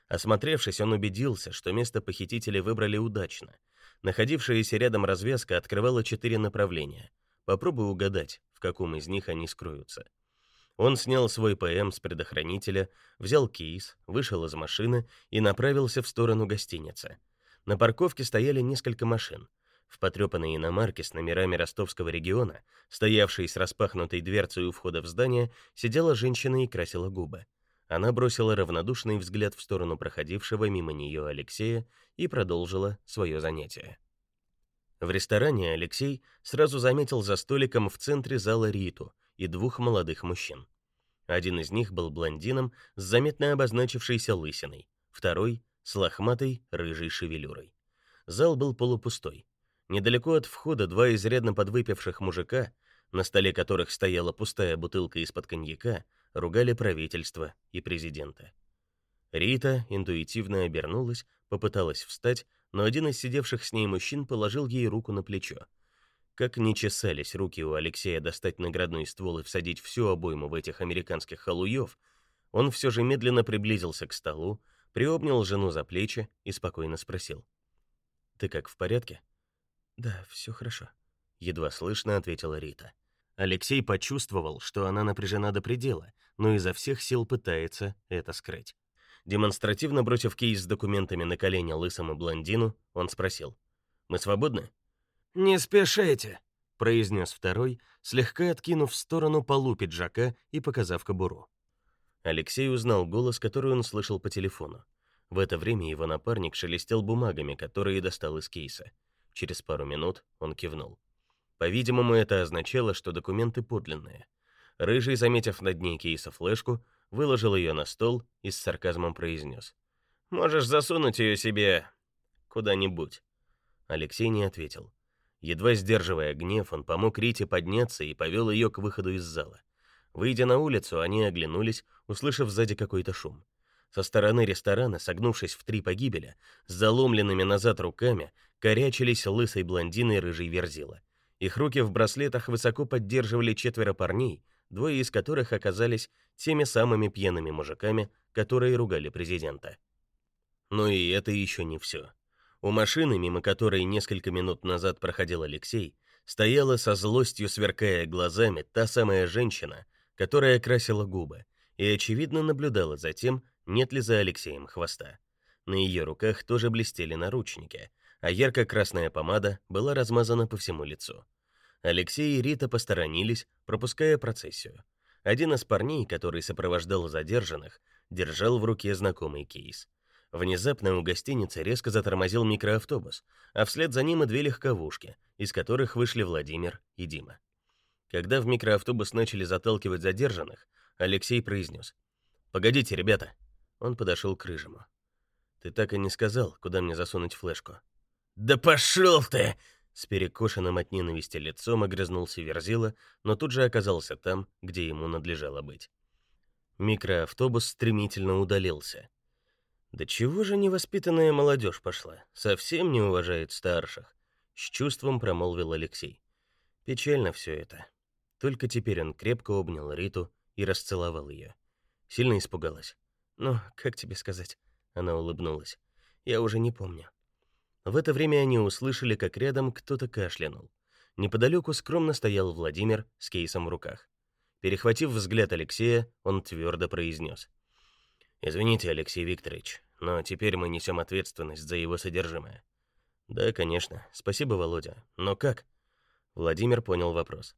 Speaker 1: Осмотревшись, он убедился, что место похитителей выбрали удачно — Находившаяся рядом развязка открывала четыре направления. Попробуй угадать, в каком из них они скроются. Он снял свой ПМ с предохранителя, взял кейс, вышел из машины и направился в сторону гостиницы. На парковке стояли несколько машин. В потрепанной иномарке с номерами ростовского региона, стоявшей с распахнутой дверцей у входа в здание, сидела женщина и красила губы. Она бросила равнодушный взгляд в сторону проходившего мимо нее Алексея и продолжила свое занятие. В ресторане Алексей сразу заметил за столиком в центре зала Риту и двух молодых мужчин. Один из них был блондином с заметно обозначившейся лысиной, второй — с лохматой рыжей шевелюрой. Зал был полупустой. Недалеко от входа два изрядно подвыпивших мужика, на столе которых стояла пустая бутылка из-под коньяка, ругали правительство и президента. Рита интуитивно обернулась, попыталась встать, но один из сидевших с ней мужчин положил ей руку на плечо. Как не чесались руки у Алексея достать наградной ствол и всадить всю обойму в этих американских халуев, он все же медленно приблизился к столу, приобнял жену за плечи и спокойно спросил: "Ты как, в порядке?" "Да, все хорошо", едва слышно ответила Рита. Алексей почувствовал, что она напряжена до предела, но изо всех сил пытается это скрыть. Демонстративно бросив кейс с документами на колени лысому блондину, он спросил: "Мы свободны?"
Speaker 3: "Не спешите",
Speaker 1: произнес второй, слегка откинув в сторону полу пиджака и показав кобуру. Алексей узнал голос, который он слышал по телефону. В это время его напарник шелестел бумагами, которые достал из кейса. Через пару минут он кивнул. По-видимому, это означало, что документы подлинные. Рыжий, заметив на дне кейса флешку, выложил ее на стол и с сарказмом произнес. «Можешь засунуть ее себе куда-нибудь». Алексей не ответил. Едва сдерживая гнев, он помог Рите подняться и повел ее к выходу из зала. Выйдя на улицу, они оглянулись, услышав сзади какой-то шум. Со стороны ресторана, согнувшись в три погибеля, с заломленными назад руками, корячились лысый блондин и рыжий верзила. Их руки в браслетах высоко поддерживали четверо парней, двое из которых оказались теми самыми пьяными мужиками, которые ругали президента. Но и это еще не все. У машины, мимо которой несколько минут назад проходил Алексей, стояла со злостью сверкая глазами та самая женщина, которая красила губы, и очевидно наблюдала за тем, нет ли за Алексеем хвоста. На ее руках тоже блестели наручники, а ярко-красная помада была размазана по всему лицу. Алексей и Рита посторонились, пропуская процессию. Один из парней, который сопровождал задержанных, держал в руке знакомый кейс. Внезапно у гостиницы резко затормозил микроавтобус, а вслед за ним и две легковушки, из которых вышли Владимир и Дима. Когда в микроавтобус начали заталкивать задержанных, Алексей произнес. «Погодите, ребята!» Он подошел к Рыжему. «Ты так и не сказал, куда мне засунуть флешку».
Speaker 3: «Да пошел ты!»
Speaker 1: С перекошенным от ненависти лицом огрызнулся Верзила, но тут же оказался там, где ему надлежало быть. Микроавтобус стремительно удалился. Да чего же невоспитанная молодежь пошла? Совсем не уважает старших, с чувством промолвил Алексей. Печально все это. Только теперь он крепко обнял Риту и расцеловал ее. Сильно испугалась. "Ну, как тебе сказать?" Она улыбнулась. "Я уже не помню. В это время они услышали, как рядом кто-то кашлянул. Неподалеку скромно стоял Владимир с кейсом в руках. Перехватив взгляд Алексея, он твердо произнес. «Извините, Алексей Викторович, но теперь мы несем ответственность за его содержимое». «Да, конечно. Спасибо, Володя. Но как?» Владимир понял вопрос.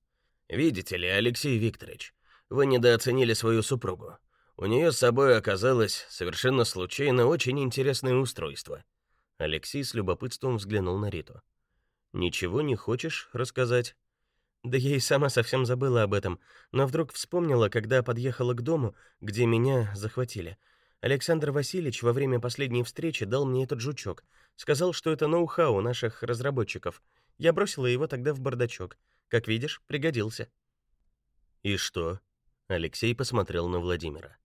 Speaker 3: «Видите ли, Алексей Викторович, вы недооценили свою супругу. У нее с собой оказалось совершенно случайно очень интересное устройство —
Speaker 1: Алексей с любопытством взглянул на Риту. Ничего не хочешь рассказать? Да я и сама совсем забыла об этом, но вдруг вспомнила, когда подъехала к дому, где меня захватили. Александр Васильевич во время последней встречи дал мне этот жучок. Сказал, что это ноу-хау наших разработчиков. Я бросила его тогда в бардачок. Как видишь, пригодился. И что? Алексей посмотрел на Владимира.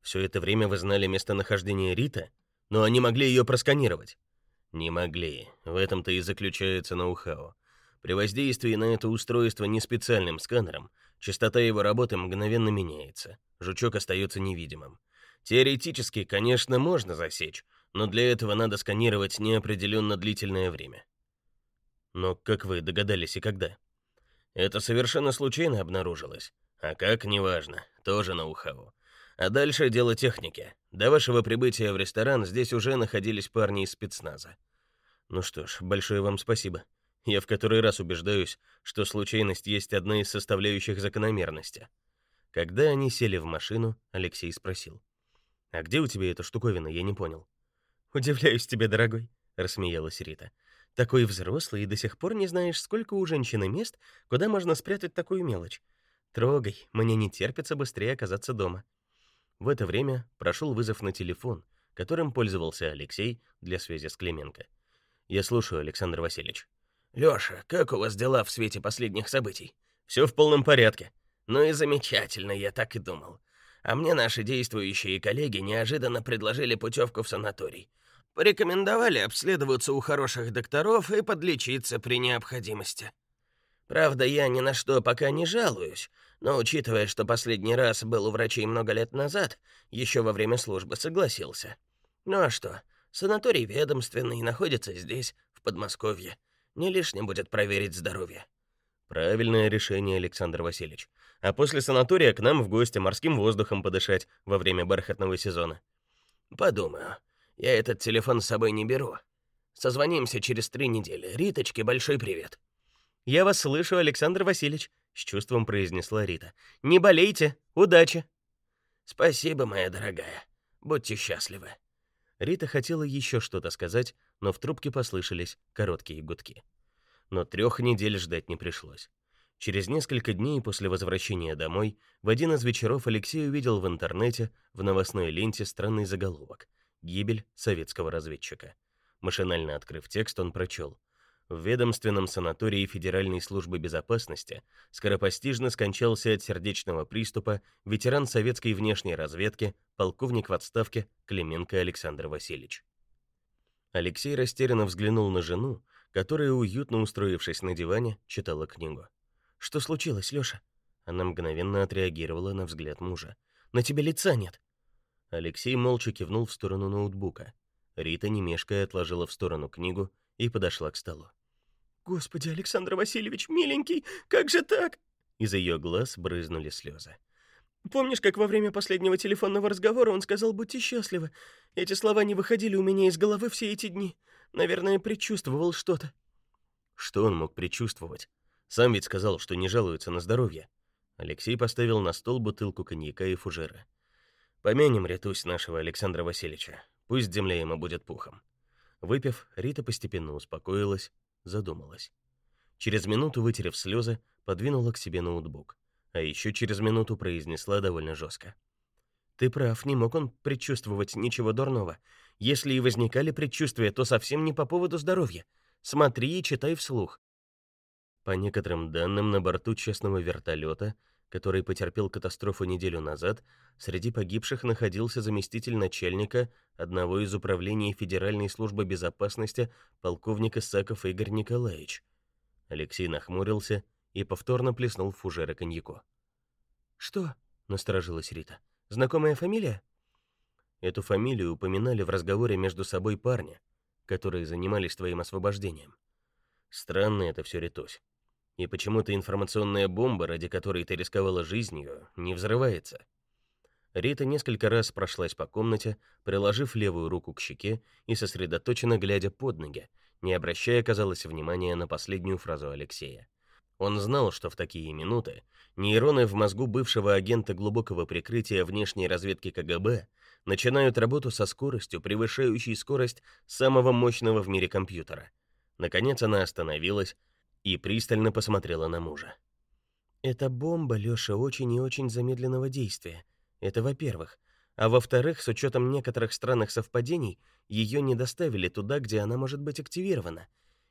Speaker 1: Все это время вы знали местонахождение Риты, но они могли ее просканировать. Не могли. В этом-то и заключается ноу-хау. При воздействии на это устройство не специальным сканером, частота его работы мгновенно меняется. Жучок остается невидимым. Теоретически, конечно, можно засечь, но для этого надо сканировать неопределенно длительное время. Но как вы догадались и когда? Это совершенно случайно обнаружилось. А как, неважно, тоже ноу-хау. А дальше дело техники. До вашего прибытия в ресторан здесь уже находились парни из спецназа. Ну что ж, большое вам спасибо. Я в который раз убеждаюсь, что случайность есть одна из составляющих закономерности. Когда они сели в машину, Алексей спросил: "А где у тебя эта штуковина? Я не понял". "Удивляюсь тебе, дорогой", рассмеялась Рита. "Такой взрослый и до сих пор не знаешь, сколько у женщины мест, куда можно спрятать такую мелочь. Трогай, мне не терпится быстрее оказаться дома". В это время прошел вызов на телефон, которым пользовался Алексей для связи с Клименко. Я слушаю, Александр Васильевич.
Speaker 3: Лёша, как у вас дела в свете последних событий?
Speaker 1: Все в полном порядке.
Speaker 3: Ну и замечательно, я так и думал. А мне наши действующие коллеги неожиданно предложили путевку в санаторий. Порекомендовали обследоваться у хороших докторов и подлечиться при необходимости. Правда, я ни на что пока не жалуюсь, но учитывая, что последний раз был у врачей много лет назад, еще во время службы согласился. Ну а что, санаторий ведомственный находится здесь, в Подмосковье. Не лишним будет проверить здоровье.
Speaker 1: Правильное решение, Александр Васильевич. А после санатория к нам в гости морским воздухом подышать во время бархатного сезона.
Speaker 3: Подумаю. Я этот телефон с собой не беру. Созвонимся через три недели. Риточке большой привет.
Speaker 1: Я вас слышу, Александр Васильевич с чувством произнесла Рита. Не болейте. Удачи.
Speaker 3: Спасибо, моя дорогая. Будьте счастливы.
Speaker 1: Рита хотела еще что-то сказать, но в трубке послышались короткие гудки. Но трех недель ждать не пришлось. Через несколько дней после возвращения домой в один из вечеров Алексей увидел в интернете в новостной ленте странный заголовок: "Гибель советского разведчика". Машинально открыв текст, он прочел: в ведомственном санатории Федеральной службы безопасности скоропостижно скончался от сердечного приступа ветеран советской внешней разведки, полковник в отставке Клименко Александр Васильевич. Алексей растерянно взглянул на жену, которая, уютно устроившись на диване, читала книгу. «Что случилось, Лёша?» Она мгновенно отреагировала на взгляд мужа. «На тебе лица нет!» Алексей молча кивнул в сторону ноутбука. Рита, не мешкая, отложила в сторону книгу и подошла к столу.
Speaker 4: Господи, Александр Васильевич, миленький, как же так?
Speaker 1: Из ее глаз брызнули слезы.
Speaker 4: Помнишь, как во время последнего телефонного разговора он сказал: "Будьте счастливы"? Эти слова не выходили у меня из головы все эти дни. Наверное, предчувствовал что-то.
Speaker 1: Что он мог предчувствовать? Сам ведь сказал, что не жалуется на здоровье. Алексей поставил на стол бутылку коньяка и фужера. Помянем Ритусь нашего Александра Васильевича. Пусть земля ему будет пухом. Выпив, Рита постепенно успокоилась, задумалась. Через минуту, вытерев слезы, подвинула к себе ноутбук, а еще через минуту произнесла довольно жестко. Ты прав, не мог он предчувствовать ничего дурного. Если и возникали предчувствия, то совсем не по поводу здоровья. Смотри и читай вслух. По некоторым данным, на борту частного вертолета, который потерпел катастрофу неделю назад, среди погибших находился заместитель начальника одного из управлений Федеральной службы безопасности полковник Исаков Игорь Николаевич. Алексей нахмурился и повторно плеснул в фужер коньяку. «Что?» — насторожилась Рита. «Знакомая фамилия?» Эту фамилию упоминали в разговоре между собой парни, которые занимались твоим освобождением. Странно это все, Ритось. И почему-то информационная бомба, ради которой ты рисковала жизнью, не взрывается. Рита несколько раз прошлась по комнате, приложив левую руку к щеке и сосредоточенно глядя под ноги, не обращая, казалось, внимания на последнюю фразу Алексея. Он знал, что в такие минуты нейроны в мозгу бывшего агента глубокого прикрытия внешней разведки КГБ начинают работу со скоростью, превышающей скорость самого мощного в мире компьютера. Наконец она остановилась и пристально посмотрела на мужа. «Эта бомба, Лёша, очень и очень замедленного действия. Это во-первых. А во-вторых, с учетом некоторых странных совпадений, ее не доставили туда, где она может быть активирована.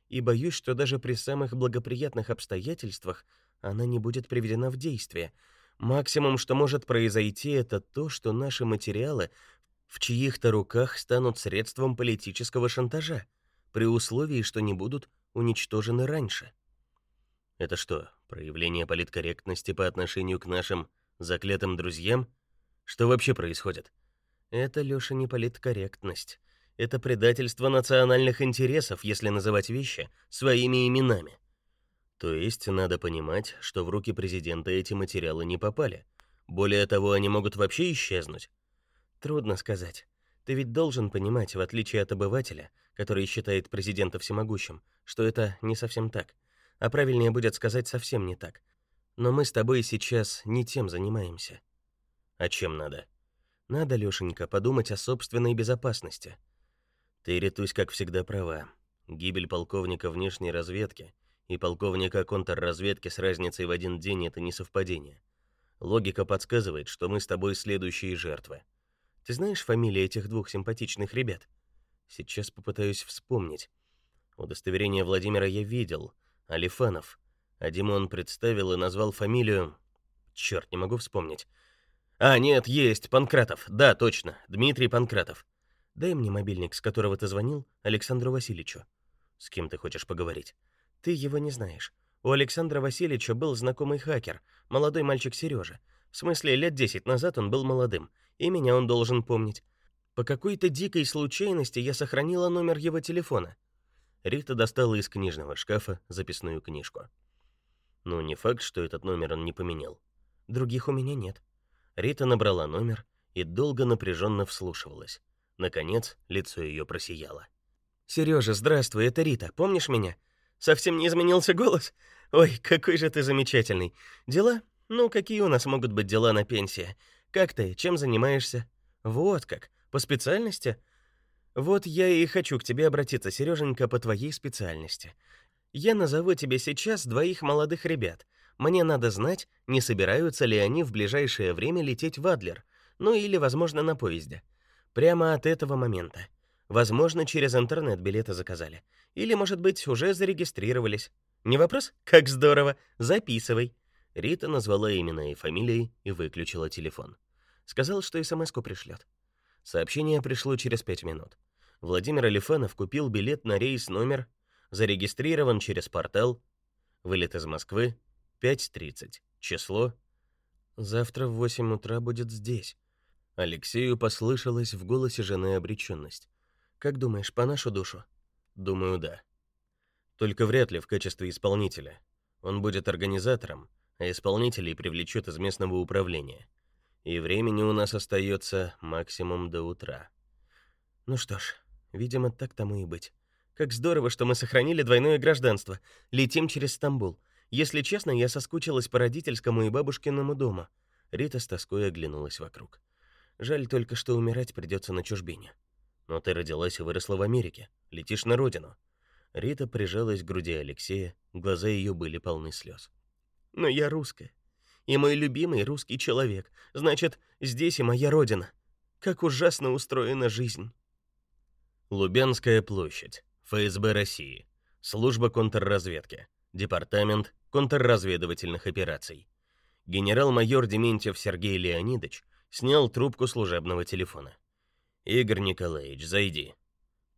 Speaker 1: И боюсь, что даже при самых благоприятных обстоятельствах она не будет приведена в действие. Максимум, что может произойти, это то, что наши материалы в чьих-то руках станут средством политического шантажа, при условии, что не будут уничтожены раньше. Это что, проявление политкорректности по отношению к нашим заклятым друзьям? Что вообще происходит? Это, Лёша, не политкорректность. Это предательство национальных интересов, если называть вещи своими именами. То есть надо понимать, что в руки президента эти материалы не попали. Более того, они могут вообще исчезнуть. Трудно сказать. Ты ведь должен понимать, в отличие от обывателя, который считает президента всемогущим, что это не совсем так. А правильнее будет сказать совсем не так. Но мы с тобой сейчас не тем занимаемся. А чем надо? Надо, Лёшенька, подумать о собственной безопасности. Ты, Ритусь, как всегда права. Гибель полковника внешней разведки и полковника контрразведки с разницей в один день это не совпадение. Логика подсказывает, что мы с тобой следующие жертвы. Ты знаешь фамилии этих двух симпатичных ребят? Сейчас попытаюсь вспомнить. Удостоверение Владимира я видел, Алифанов. А Димон представил и назвал фамилию... Черт, не могу вспомнить. А, нет, есть, Панкратов. Да, точно, Дмитрий Панкратов. Дай мне мобильник, с которого ты звонил Александру Васильевичу. С кем ты хочешь поговорить? Ты его не знаешь. У Александра Васильевича был знакомый хакер, молодой мальчик Сережа. В смысле, лет десять назад он был молодым, и меня он должен помнить. По какой-то дикой случайности я сохранила номер его телефона. Рита достала из книжного шкафа записную книжку. Ну, не факт, что этот номер он не поменял. Других у меня нет. Рита набрала номер и долго напряженно вслушивалась. Наконец, лицо ее просияло. Сережа, здравствуй, это Рита. Помнишь меня? Совсем не изменился голос? Ой, какой же ты замечательный. Дела? Ну, какие у нас могут быть дела на пенсии? Как ты? Чем занимаешься? Вот как. По специальности? Вот я и хочу к тебе обратиться, Сереженька, по твоей специальности. Я назову тебе сейчас двоих молодых ребят. Мне надо знать, не собираются ли они в ближайшее время лететь в Адлер, ну или, возможно, на поезде. Прямо от этого момента. Возможно, через интернет билеты заказали. Или, может быть, уже зарегистрировались. Не вопрос? Как здорово. Записывай. Рита назвала имена и фамилии и выключила телефон. Сказал, что СМС-ку пришлет. Сообщение пришло через пять минут. Владимир Алифанов купил билет на рейс номер, зарегистрирован через портал, вылет из Москвы, 5.30. Число? Завтра в 8 утра будет здесь. Алексею послышалось в голосе жены обреченность. Как думаешь, по нашу душу? Думаю, да. Только вряд ли в качестве исполнителя. Он будет организатором, а исполнителей привлечет из местного управления. И времени у нас остается максимум до утра. Ну что ж, видимо, так тому и быть. Как здорово, что мы сохранили двойное гражданство. Летим через Стамбул.
Speaker 2: Если честно, я соскучилась по родительскому и бабушкиному дому. Рита с тоской оглянулась вокруг. Жаль только, что умирать придется на чужбине. Но ты родилась и выросла в Америке. Летишь на родину. Рита прижалась к груди Алексея, глаза ее были полны слез. Но я русская. И мой любимый русский человек. Значит, здесь и моя родина. Как ужасно устроена жизнь.
Speaker 1: Лубянская площадь. ФСБ России. Служба контрразведки. Департамент контрразведывательных операций. Генерал-майор Дементьев Сергей Леонидович снял трубку служебного телефона. Игорь Николаевич, зайди.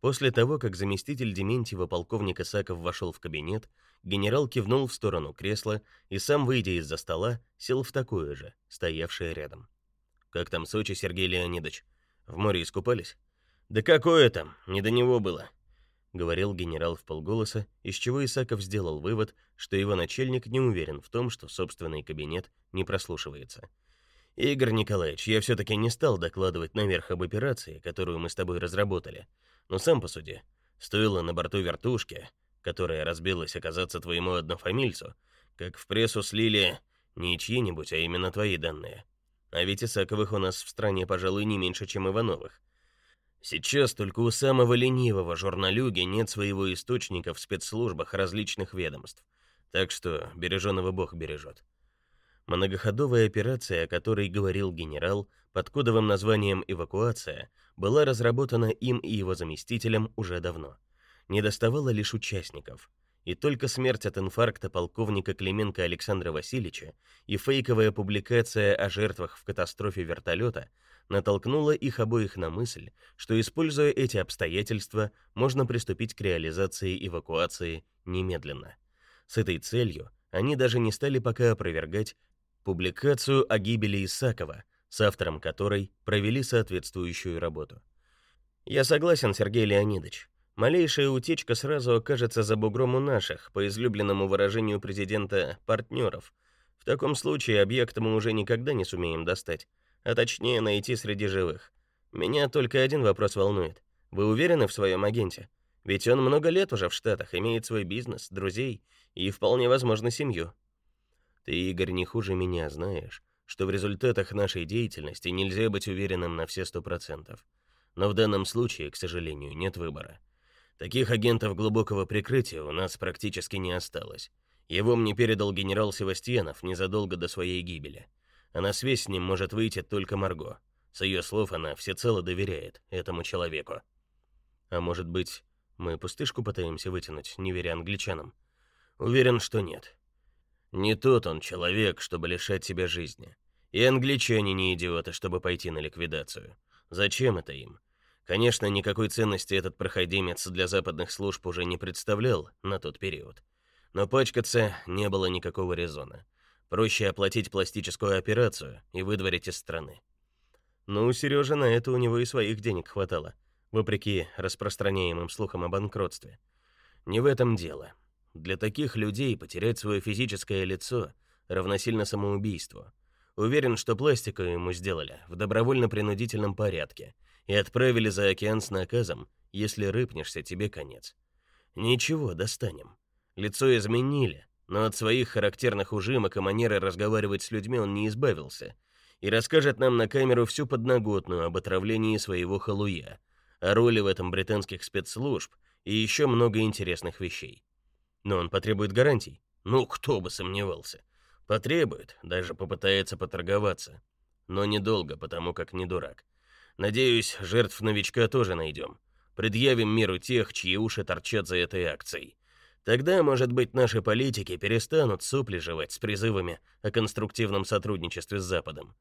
Speaker 1: После того, как заместитель Дементьева полковник Исаков вошел в кабинет, генерал кивнул в сторону кресла и сам, выйдя из-за стола, сел в такое же, стоявшее рядом. Как там Сочи, Сергей Леонидович? В море искупались? Да какое там, не до него было, говорил генерал в полголоса, из чего Исаков сделал вывод, что его начальник не уверен в том, что собственный кабинет не прослушивается. Игорь Николаевич, я все таки не стал докладывать наверх об операции, которую мы с тобой разработали. Но сам посуди. Стоило на борту вертушки, которая разбилась, оказаться твоему однофамильцу, как в прессу слили не чьи-нибудь, а именно твои данные. А ведь Исаковых у нас в стране, пожалуй, не меньше, чем Ивановых. Сейчас только у самого ленивого журналюги нет своего источника в спецслужбах различных ведомств. Так что береженого Бог бережет. Многоходовая операция, о которой говорил генерал, под кодовым названием «Эвакуация», была разработана им и его заместителем уже давно. Не доставало лишь участников. И только смерть от инфаркта полковника Клименко Александра Васильевича и фейковая публикация о жертвах в катастрофе вертолета натолкнула их обоих на мысль, что используя эти обстоятельства, можно приступить к реализации эвакуации немедленно. С этой целью они даже не стали пока опровергать публикацию о гибели Исакова, с автором которой провели соответствующую работу. Я согласен, Сергей Леонидович. Малейшая утечка сразу окажется за бугром у наших, по излюбленному выражению президента, партнеров. В таком случае объект мы уже никогда не сумеем достать а точнее найти среди живых. Меня только один вопрос волнует. Вы уверены в своем агенте? Ведь он много лет уже в Штатах, имеет свой бизнес, друзей и вполне возможно семью. Ты, Игорь, не хуже меня знаешь, что в результатах нашей деятельности нельзя быть уверенным на все сто процентов. Но в данном случае, к сожалению, нет выбора. Таких агентов глубокого прикрытия у нас практически не осталось. Его мне передал генерал Севастьянов незадолго до своей гибели а на связь с ним может выйти только Марго. С ее слов она всецело доверяет этому человеку. А может быть, мы пустышку пытаемся вытянуть, не веря англичанам? Уверен, что нет. Не тот он человек, чтобы лишать себя жизни. И англичане не идиоты, чтобы пойти на ликвидацию. Зачем это им? Конечно, никакой ценности этот проходимец для западных служб уже не представлял на тот период. Но пачкаться не было никакого резона. Проще оплатить пластическую операцию и выдворить из страны. Ну, у Сережи на это у него и своих денег хватало, вопреки распространяемым слухам о банкротстве. Не в этом дело. Для таких людей потерять свое физическое лицо равносильно самоубийству. Уверен, что пластику ему сделали в добровольно-принудительном порядке и отправили за океан с наказом, если рыпнешься, тебе конец. Ничего, достанем. Лицо изменили, но от своих характерных ужимок и манеры разговаривать с людьми он не избавился и расскажет нам на камеру всю подноготную об отравлении своего халуя, о роли в этом британских спецслужб и еще много интересных вещей. Но он потребует гарантий. Ну, кто бы сомневался. Потребует, даже попытается поторговаться. Но недолго, потому как не дурак. Надеюсь, жертв новичка тоже найдем. Предъявим миру тех, чьи уши торчат за этой акцией. Тогда, может быть, наши политики перестанут сопли жевать с призывами о конструктивном сотрудничестве с Западом.